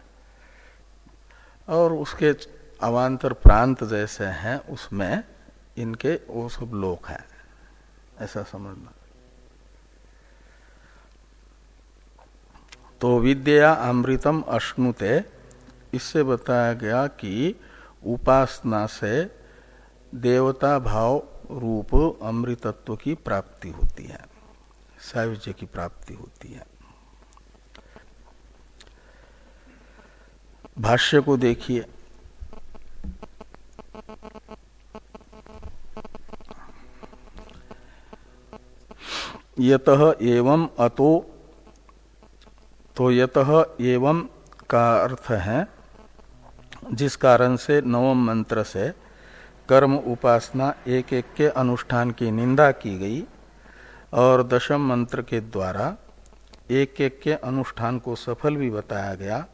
और उसके अवान्तर प्रांत जैसे हैं, उसमें इनके वो सब लोक हैं। ऐसा समझना। तो विद्या अमृतम अश्नुते, इससे बताया गया कि उपासना से देवता भाव रूप अमृतत्व की प्राप्ति होती है, सायुज्य की प्राप्ति होती है। भाष्य को देखिए। यत एवं अतो तो यत एवं का अर्थ है, जिस कारण से नवम मंत्र से कर्म उपासना एक एक के अनुष्ठान की निंदा की गई और दशम मंत्र के द्वारा एक एक के अनुष्ठान को सफल भी बताया गया।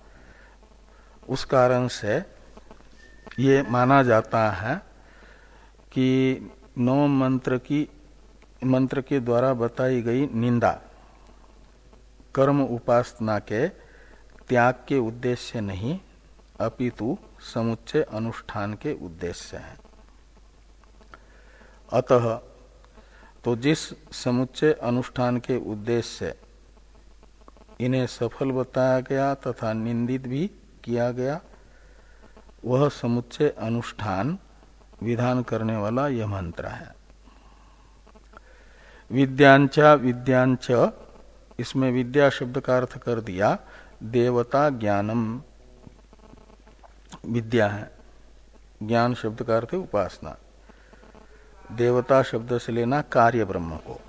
उस कारण से ये माना जाता है कि नवम मंत्र की, मंत्र के द्वारा बताई गई निंदा, कर्म उपासना के त्याग के उद्देश्य नहीं, अपितु समुच्चय अनुष्ठान के उद्देश्य है। अतः तो जिस समुच्चय अनुष्ठान के उद्देश्य से इन्हें सफल बताया गया तथा निंदित भी किया गया। वह समुच्चय अनुष्ठान विधान करने वाला यह मंत्र है। विद्यांचा, विद्यांच, इसमें विद्या शब्द का अर्थ कर दिया, देवता ज्ञानम। विद्या है। ज्ञान शब्द का अर्थ उपासना। देवता शब्द से लेना कार्य ब्रह्म को।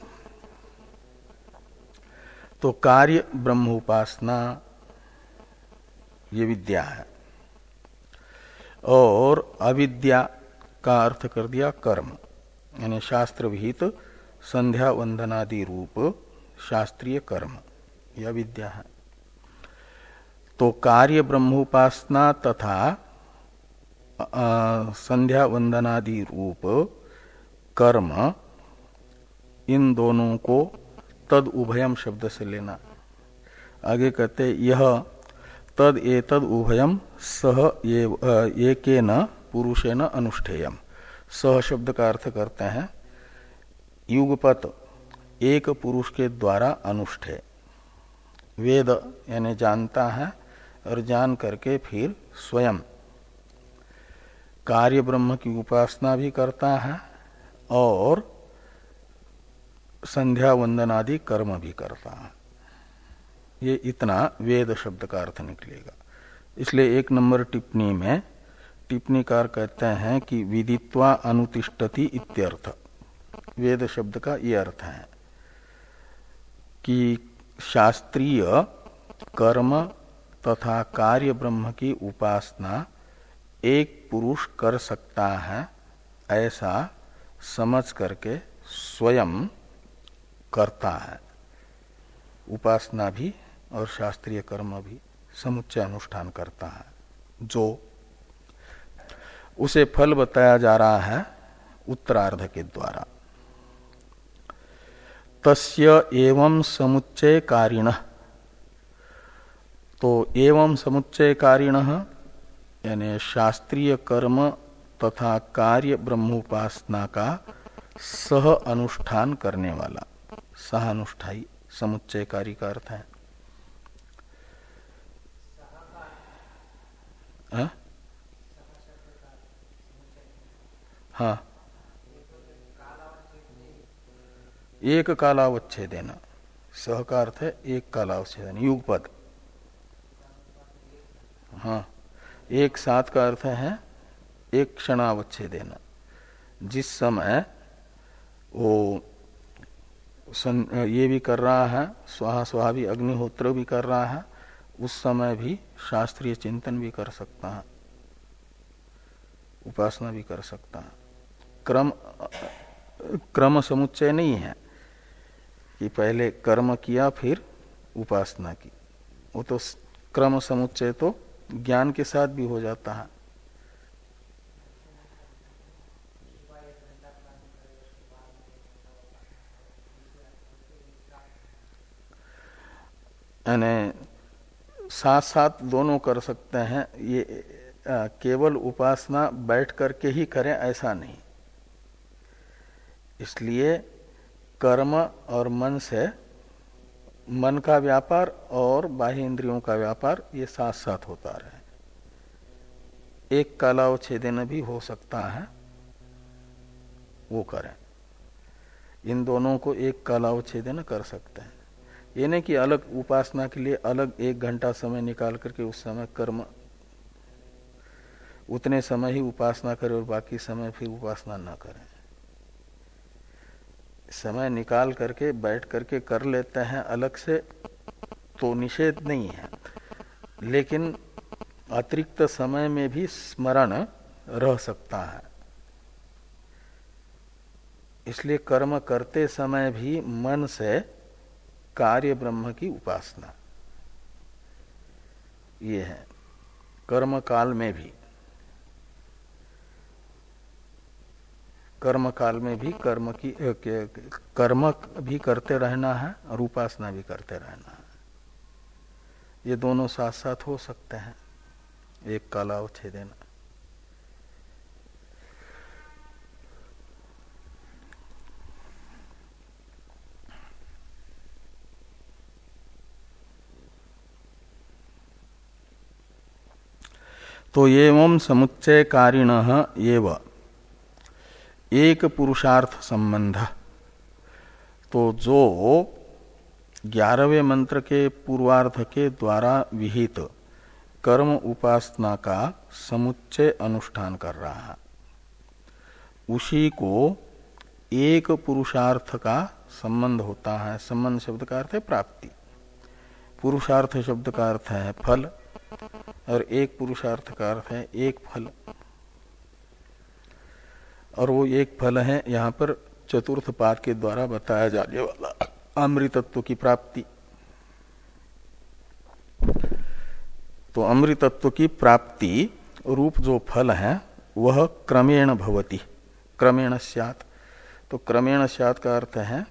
तो कार्य ब्रह्म उपासना ये विद्या है। और अविद्या का अर्थ कर दिया कर्म, यानी शास्त्र विहित संध्या वंदनादि रूप शास्त्रीय कर्म, यह विद्या है। तो कार्य ब्रह्मोपासना तथा संध्या वंदनादि रूप कर्म, इन दोनों को तद उभयम शब्द से लेना। आगे कहते यह तद ए तद उभयम सह ये के न पुरुषे न अनुष्ठेयम। सह शब्द का अर्थ करते हैं, युगपत एक पुरुष के द्वारा अनुष्ठे वेद यानी जानता है और जान करके फिर स्वयं। कार्य ब्रह्म की उपासना भी करता है और संध्या वंदन आदि कर्म भी करता है। ये इतना वेद शब्द का अर्थ निकलेगा। इसलिए एक नंबर टिप्पणी में टिप्पणीकार कहते हैं कि विदित्वा अनुतिष्ठति इत्यर्थ। वेद शब्द का ये अर्थ है कि शास्त्रीय कर्म तथा कार्य ब्रह्म की उपासना एक पुरुष कर सकता है ऐसा समझ करके स्वयं करता है। उपासना भी और शास्त्रीय कर्म भी समुच्चय अनुष्ठान करता है। जो उसे फल बताया जा रहा है उत्तरार्ध के द्वारा। तस्य एवं समुच्चय कारिण। तो एवं समुच्चय कारिण, यानी शास्त्रीय कर्म तथा कार्य ब्रह्मोपासना का सह अनुष्ठान करने वाला। सह अनुष्ठाई समुच्चयकारी का अर्थ है। हाँ, हाँ। एक कालावच्छेदेन। सह का अर्थ है एक कालावच्छेदन। युगपद। हाँ। एक साथ का अर्थ है एक क्षणावच्छेदेन। जिस समय वो ये भी कर रहा है स्वाहा स्वाहा भी अग्निहोत्र भी कर रहा है उस समय भी शास्त्रीय चिंतन भी कर सकता है, उपासना भी कर सकता है। क्रम क्रम समुच्चय नहीं है कि पहले कर्म किया, फिर उपासना की। वो तो क्रम समुच्चय तो ज्ञान के साथ भी हो जाता है। यानी साथ साथ दोनों कर सकते हैं ये आ, केवल उपासना बैठ करके ही करें ऐसा नहीं। इसलिए कर्म और मन से मन का व्यापार और बाह्य इंद्रियों का व्यापार ये साथ साथ होता रहे। एक कालावच्छेदन भी हो सकता है वो करें। इन दोनों को एक कालावच्छेदन कर सकते हैं। ये नहीं कि अलग उपासना के लिए अलग एक घंटा समय निकाल करके उस समय कर्म, उतने समय ही उपासना करें और बाकी समय फिर उपासना न करें। समय निकाल करके, बैठ करके कर लेते हैं अलग से तो निषेध नहीं है। लेकिन अतिरिक्त समय में भी स्मरण रह सकता है। इसलिए कर्म करते समय भी मन से कार्य ब्रह्म की उपासना। ये है। कर्म काल में भी। कर्म काल में भी कर्म की कर्म भी करते रहना है और उपासना भी करते रहना है। ये दोनों साथ साथ हो सकते हैं। एक काला देना। तो एवं समुच्चय कारिण एव। एक पुरुषार्थ संबंध। तो जो ग्यारहवें मंत्र के पूर्वार्ध के द्वारा विहित कर्म उपासना का समुच्चय अनुष्ठान कर रहा है, उसी को एक पुरुषार्थ का संबंध होता है। संबंध शब्द का अर्थ है प्राप्ति। पुरुषार्थ शब्द का अर्थ है फल। और एक पुरुषार्थ का अर्थ है, एक फल। और वो एक फल है, यहाँ पर चतुर्थ पाद के द्वारा बताया जाने वाला अमृतत्व की प्राप्ति। तो अमृतत्व की प्राप्ति रूप जो फल है, वह क्रमेण भवती, क्रमेण स्यात। तो क्रमेण स्यात का अर्थ है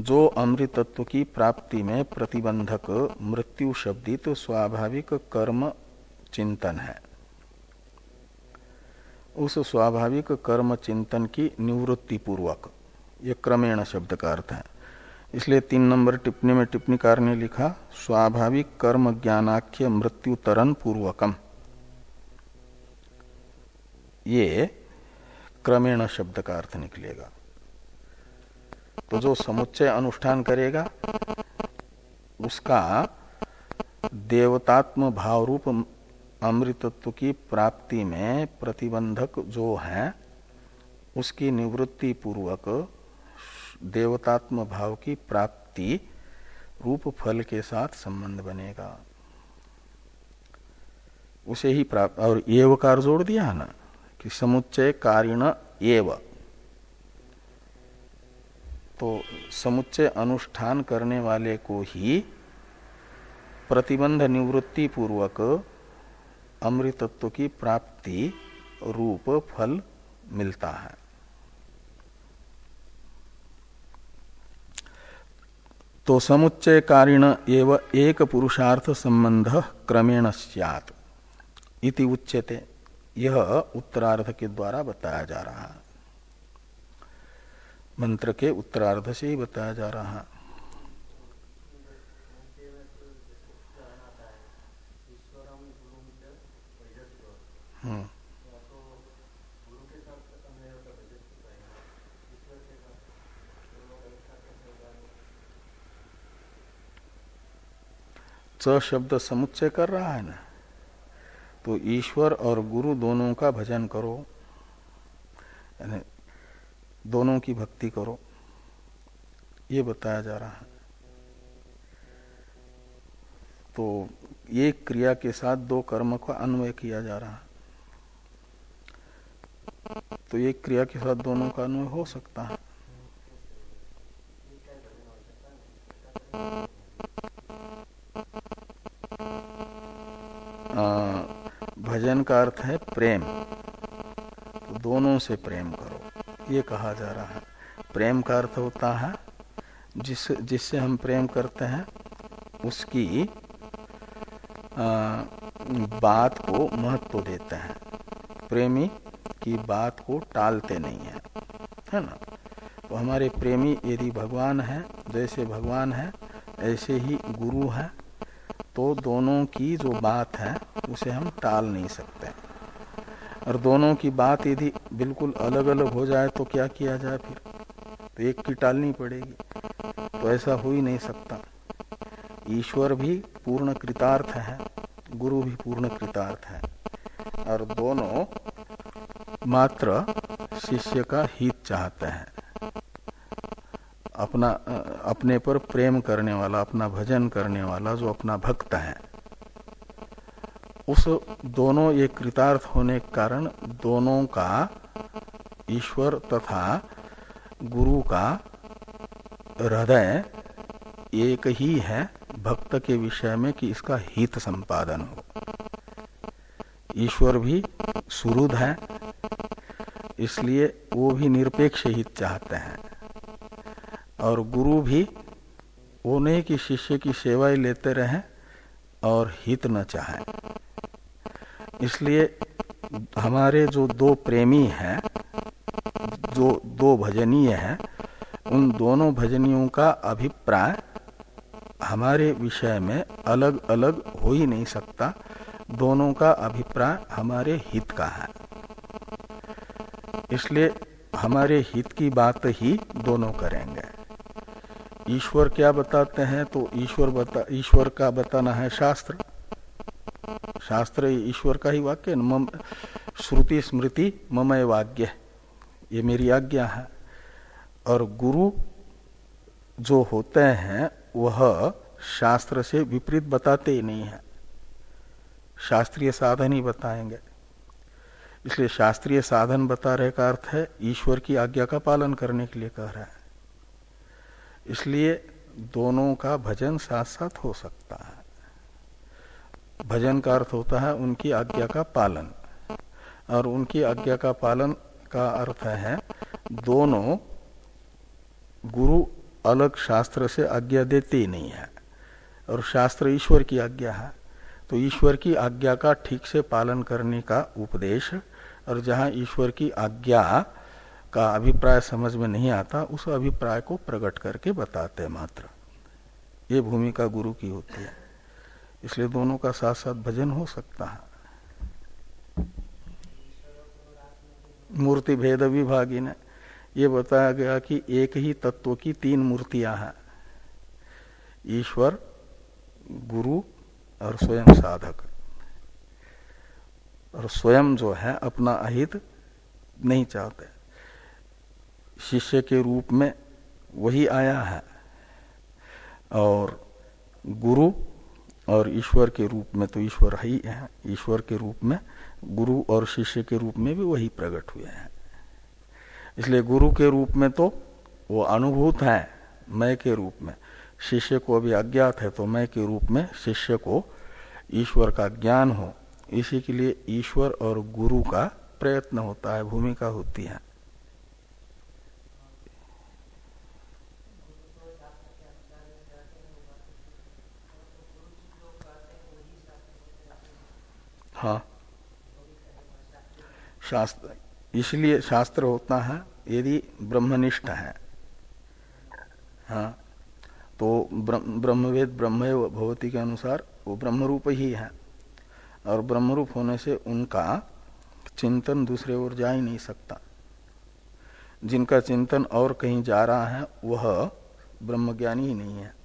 जो अमृतत्व की प्राप्ति में प्रतिबंधक मृत्यु शब्दित स्वाभाविक कर्म चिंतन है। उस स्वाभाविक कर्म चिंतन की निवृत्ति पूर्वक ये क्रमेण शब्द का अर्थ है। इसलिए तीन नंबर टिप्पणी में टिप्पणीकार ने लिखा, स्वाभाविक कर्म ज्ञानाख्य मृत्यु तरन पूर्वकम। ये क्रमेण शब्द का अर्थ निकलेगा। तो जो समुच्चय अनुष्ठान करेगा, उसका देवतात्म भाव रूप अमृतत्व की प्राप्ति में प्रतिबंधक जो है, उसकी निवृत्ति पूर्वक देवतात्म भाव की प्राप्ति रूप फल के साथ संबंध बनेगा। उसे ही प्राप्त और एवकार जोड़ दिया है ना, कि समुच्चय कारिण एव। तो समुच्चय अनुष्ठान करने वाले को ही प्रतिबंध निवृत्ति पूर्वक अमृतत्व की प्राप्ति रूप फल मिलता है। तो समुच्चय कारिण एव एक पुरुषार्थ संबंध क्रमेण सियात। इति उच्यते। यह उत्तरार्थ के द्वारा बताया जा रहा है। मंत्र के उत्तरार्ध से ही बताया जा रहा है। हम्म। च शब्द समुच्चय कर रहा है ना? तो ईश्वर और गुरु दोनों का भजन करो। दोनों की भक्ति करो। ये बताया जा रहा है। तो एक क्रिया के साथ दो कर्म का अन्वय किया जा रहा है। तो एक क्रिया के साथ दोनों का अन्वय हो सकता है। आ, भजन का अर्थ है प्रेम। तो दोनों से प्रेम करो। ये कहा जा रहा है। प्रेम का अर्थ होता है जिस जिससे हम प्रेम करते हैं उसकी आ, बात को महत्व देते हैं। प्रेमी की बात को टालते नहीं है है ना? तो हमारे प्रेमी यदि भगवान है जैसे भगवान है ऐसे ही गुरु है तो दोनों की जो बात है उसे हम टाल नहीं सकते। और दोनों की बात यदि बिल्कुल अलग अलग हो जाए तो क्या किया जाए फिर? तो एक की टालनी पड़ेगी। तो ऐसा हो ही नहीं सकता। ईश्वर भी पूर्ण कृतार्थ है, गुरु भी पूर्ण कृतार्थ है। और दोनों मात्र शिष्य का हित चाहते हैं। अपना, अपने पर प्रेम करने वाला, अपना भजन करने वाला जो अपना भक्त है, उस दोनों ये कृतार्थ होने के कारण दोनों का ईश्वर तथा गुरु का हृदय एक ही है, भक्त के विषय में कि इसका हित संपादन हो। ईश्वर भी सुरुद है, इसलिए वो भी निरपेक्ष हित चाहते हैं। और गुरु भी वो नहीं कि शिष्य की सेवाएँ लेते रहे और हित न चाहे। इसलिए हमारे जो दो प्रेमी हैं जो दो भजनीय हैं। उन दोनों भजनियों का अभिप्राय हमारे विषय में अलग अलग हो ही नहीं सकता। दोनों का अभिप्राय हमारे हित का है। इसलिए हमारे हित की बात ही दोनों करेंगे। ईश्वर क्या बताते हैं तो ईश्वर बता, ईश्वर का बताना है शास्त्र। शास्त्र ईश्वर का ही वाक्य श्रुति स्मृति ममय वाक्य ये मेरी आज्ञा है। और गुरु जो होते हैं, वह शास्त्र से विपरीत बताते ही नहीं है। शास्त्रीय साधन ही बताएँगे। इसलिए शास्त्रीय साधन बता रहे का अर्थ है, ईश्वर की आज्ञा का पालन करने के लिए कह रहा है। इसलिए दोनों का भजन साथ साथ हो सकता है। भजन का अर्थ होता है उनकी आज्ञा का पालन। और उनकी आज्ञा का पालन का अर्थ है, दोनों गुरु अलग शास्त्र से आज्ञा देते ही नहीं है। और शास्त्र ईश्वर की आज्ञा है। तो ईश्वर की आज्ञा का ठीक से पालन करने का उपदेश, और जहाँ ईश्वर की आज्ञा का अभिप्राय समझ में नहीं आता, उस अभिप्राय को प्रकट करके बताते मात्र। ये भूमिका गुरु की होती है। इसलिए दोनों का साथ साथ भजन हो सकता है। मूर्ति भेद विभागी ने ये बताया गया कि एक ही तत्व की तीन मूर्तियाँ हैं। ईश्वर, गुरु और स्वयं साधक। और स्वयं जो है, अपना अहित नहीं चाहते। शिष्य के रूप में वही आया है। और गुरु और ईश्वर के रूप में तो ईश्वर ही है। ईश्वर के रूप में गुरु और शिष्य के रूप में भी वही प्रकट हुए हैं। इसलिए गुरु के रूप में तो वो अनुभूत है, मैं के रूप में। शिष्य को अभी अज्ञात है तो मैं के रूप में शिष्य को ईश्वर का ज्ञान हो। इसी के लिए ईश्वर और गुरु का प्रयत्न होता है, भूमिका होती है। हाँ। शास्त्र, इसलिए शास्त्र होता है, यदि ब्रह्मनिष्ठ है। हाँ। तो ब्रह्मवेद ब्रह्म भगवती के अनुसार वो ब्रह्मरूप ही है। और ब्रह्मरूप होने से उनका चिंतन दूसरे ओर जा ही नहीं सकता। जिनका चिंतन और कहीं जा रहा है, वह ब्रह्मज्ञानी ही नहीं है।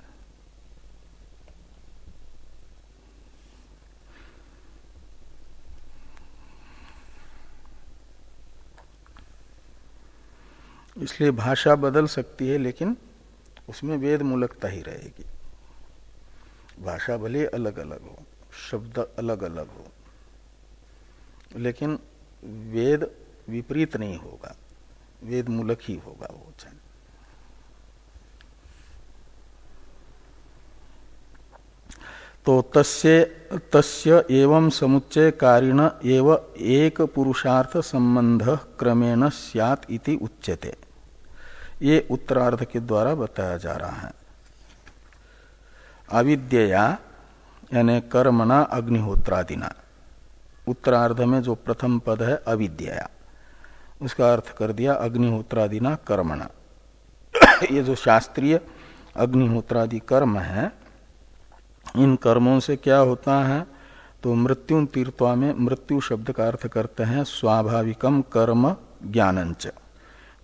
इसलिए भाषा बदल सकती है, लेकिन उसमें वेद मूलकता ही रहेगी। भाषा भले अलग अलग हो, शब्द अलग अलग हो, लेकिन वेद विपरीत नहीं होगा। वेद मूलक ही होगा वो चैन तो तस्य तस्य एवं समुच्चय कारिण एव एक पुरुषार्थ संबंध क्रमेण स्यात् इति उच्यते। ये उत्तरार्ध के द्वारा बताया जा रहा है। अविद्या यानी कर्मणा अग्निहोत्रादिना। उत्तरार्ध में जो प्रथम पद है अविद्या उसका अर्थ कर दिया अग्निहोत्रादिना कर्मणा। ये जो शास्त्रीय अग्निहोत्रादि कर्म है, इन कर्मों से क्या होता है? तो मृत्यु तीर्थवा में मृत्यु शब्द का अर्थ करते हैं, स्वाभाविकम कर्म ज्ञानंच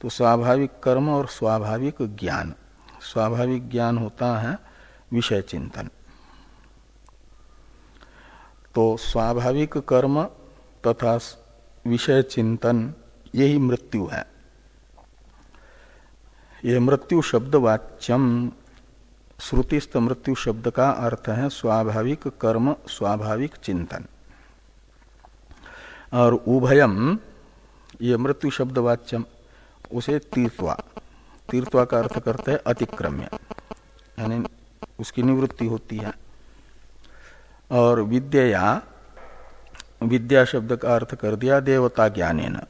तो स्वाभाविक कर्म और स्वाभाविक ज्ञान। स्वाभाविक ज्ञान होता है विषय चिंतन। तो स्वाभाविक कर्म तथा विषय चिंतन, यही मृत्यु है। यह मृत्यु शब्द वाच्यम श्रुतिस्त मृत्यु शब्द का अर्थ है स्वाभाविक कर्म, स्वाभाविक चिंतन। और उभयम ये मृत्यु शब्द वाच्यम उसे तीर्थवा तीर्थवा का अर्थ करते हैं अतिक्रम्य। यानी उसकी निवृत्ति होती है। और विद्या विद्या शब्द का अर्थ कर दिया देवता ज्ञान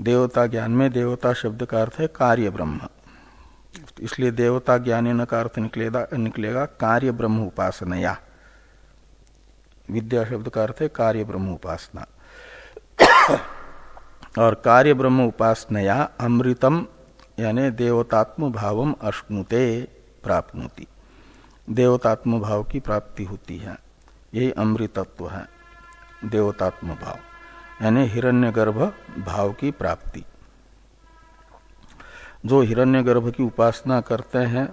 देवता ज्ञान में देवता शब्द का अर्थ है कार्य ब्रह्म इसलिए देवता ज्ञान का अर्थ निकलेगा निकलेगा कार्य ब्रह्म उपासनया। विद्या शब्द का अर्थ है कार्य ब्रह्म उपासना। और कार्य ब्रह्म उपासनया अमृतम, यानी देवतात्म भावम अश्नुते प्राप्त देवतात्म भाव की प्राप्ति होती है। यही अमृतत्व है देवतात्म भाव यानी हिरण्यगर्भ भाव की प्राप्ति। जो हिरण्यगर्भ की उपासना करते हैं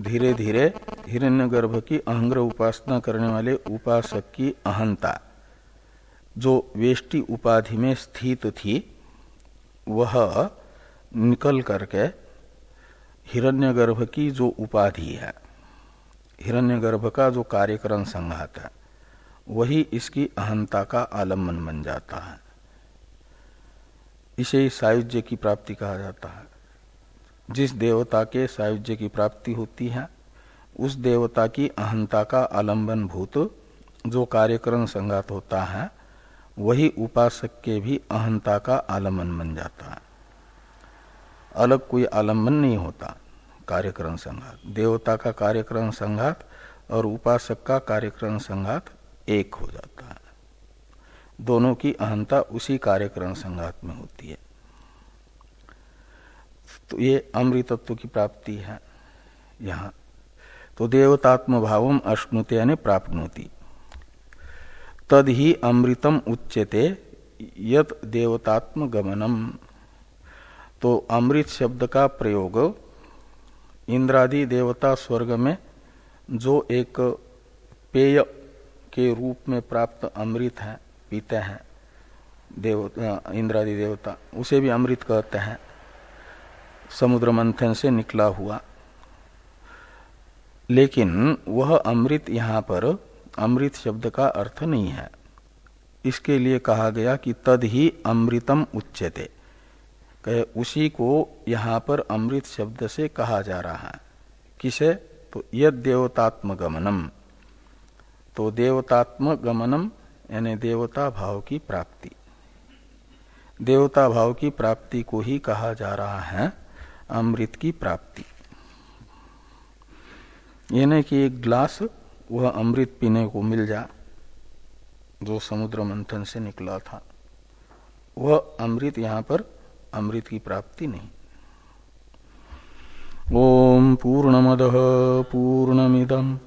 धीरे धीरे हिरण्यगर्भ की अहंग्र उपासना करने वाले उपासक की अहंता। जो वेष्टि उपाधि में स्थित थी, वह निकल करके हिरण्यगर्भ की जो उपाधि है, हिरण्यगर्भ का जो कार्यक्रम संघात है, वही इसकी अहंता का आलंबन बन जाता है। इसे सायुज्य की प्राप्ति कहा जाता है। जिस देवता के सायुज्य की प्राप्ति होती है, उस देवता की अहंता का आलंबन भूत जो कार्यक्रम संघात होता है वही उपासक के भी अहंता का आलंबन बन जाता है। अलग कोई आलंबन नहीं होता कार्यक्रम संघात। देवता का कार्यक्रम संघात और उपासक का कार्यक्रम संघात एक हो जाता है। दोनों की अहंता उसी कार्यक्रम संघात में होती है। तो ये अमृतत्व की प्राप्ति है यहाँ। तो देवतात्म भावम अश्नुते यानी प्राप्त तद ही अमृतम उच्यते यत देवतात्म गमनम तो अमृत शब्द का प्रयोग इंद्रादि देवता स्वर्ग में जो एक पेय के रूप में प्राप्त अमृत है, पीते हैं, देव इंद्रादि देवता, उसे भी अमृत कहते हैं। समुद्र मंथन से निकला हुआ। लेकिन वह अमृत यहाँ पर अमृत शब्द का अर्थ नहीं है। इसके लिए कहा गया कि तद ही अमृतम उच्चते कहे, उसी को यहाँ पर अमृत शब्द से कहा जा रहा है। किसे? तो यद देवतात्म गमनम तो देवतात्म गमनम यानी देवता भाव की प्राप्ति। देवता भाव की प्राप्ति को ही कहा जा रहा है, अमृत की प्राप्ति। यानी कि एक ग्लास वह अमृत पीने को मिल जा, जो समुद्र मंथन से निकला था। वह अमृत यहाँ पर अमृत की प्राप्ति नहीं। ओम पूर्णमद पूर्णमिदम।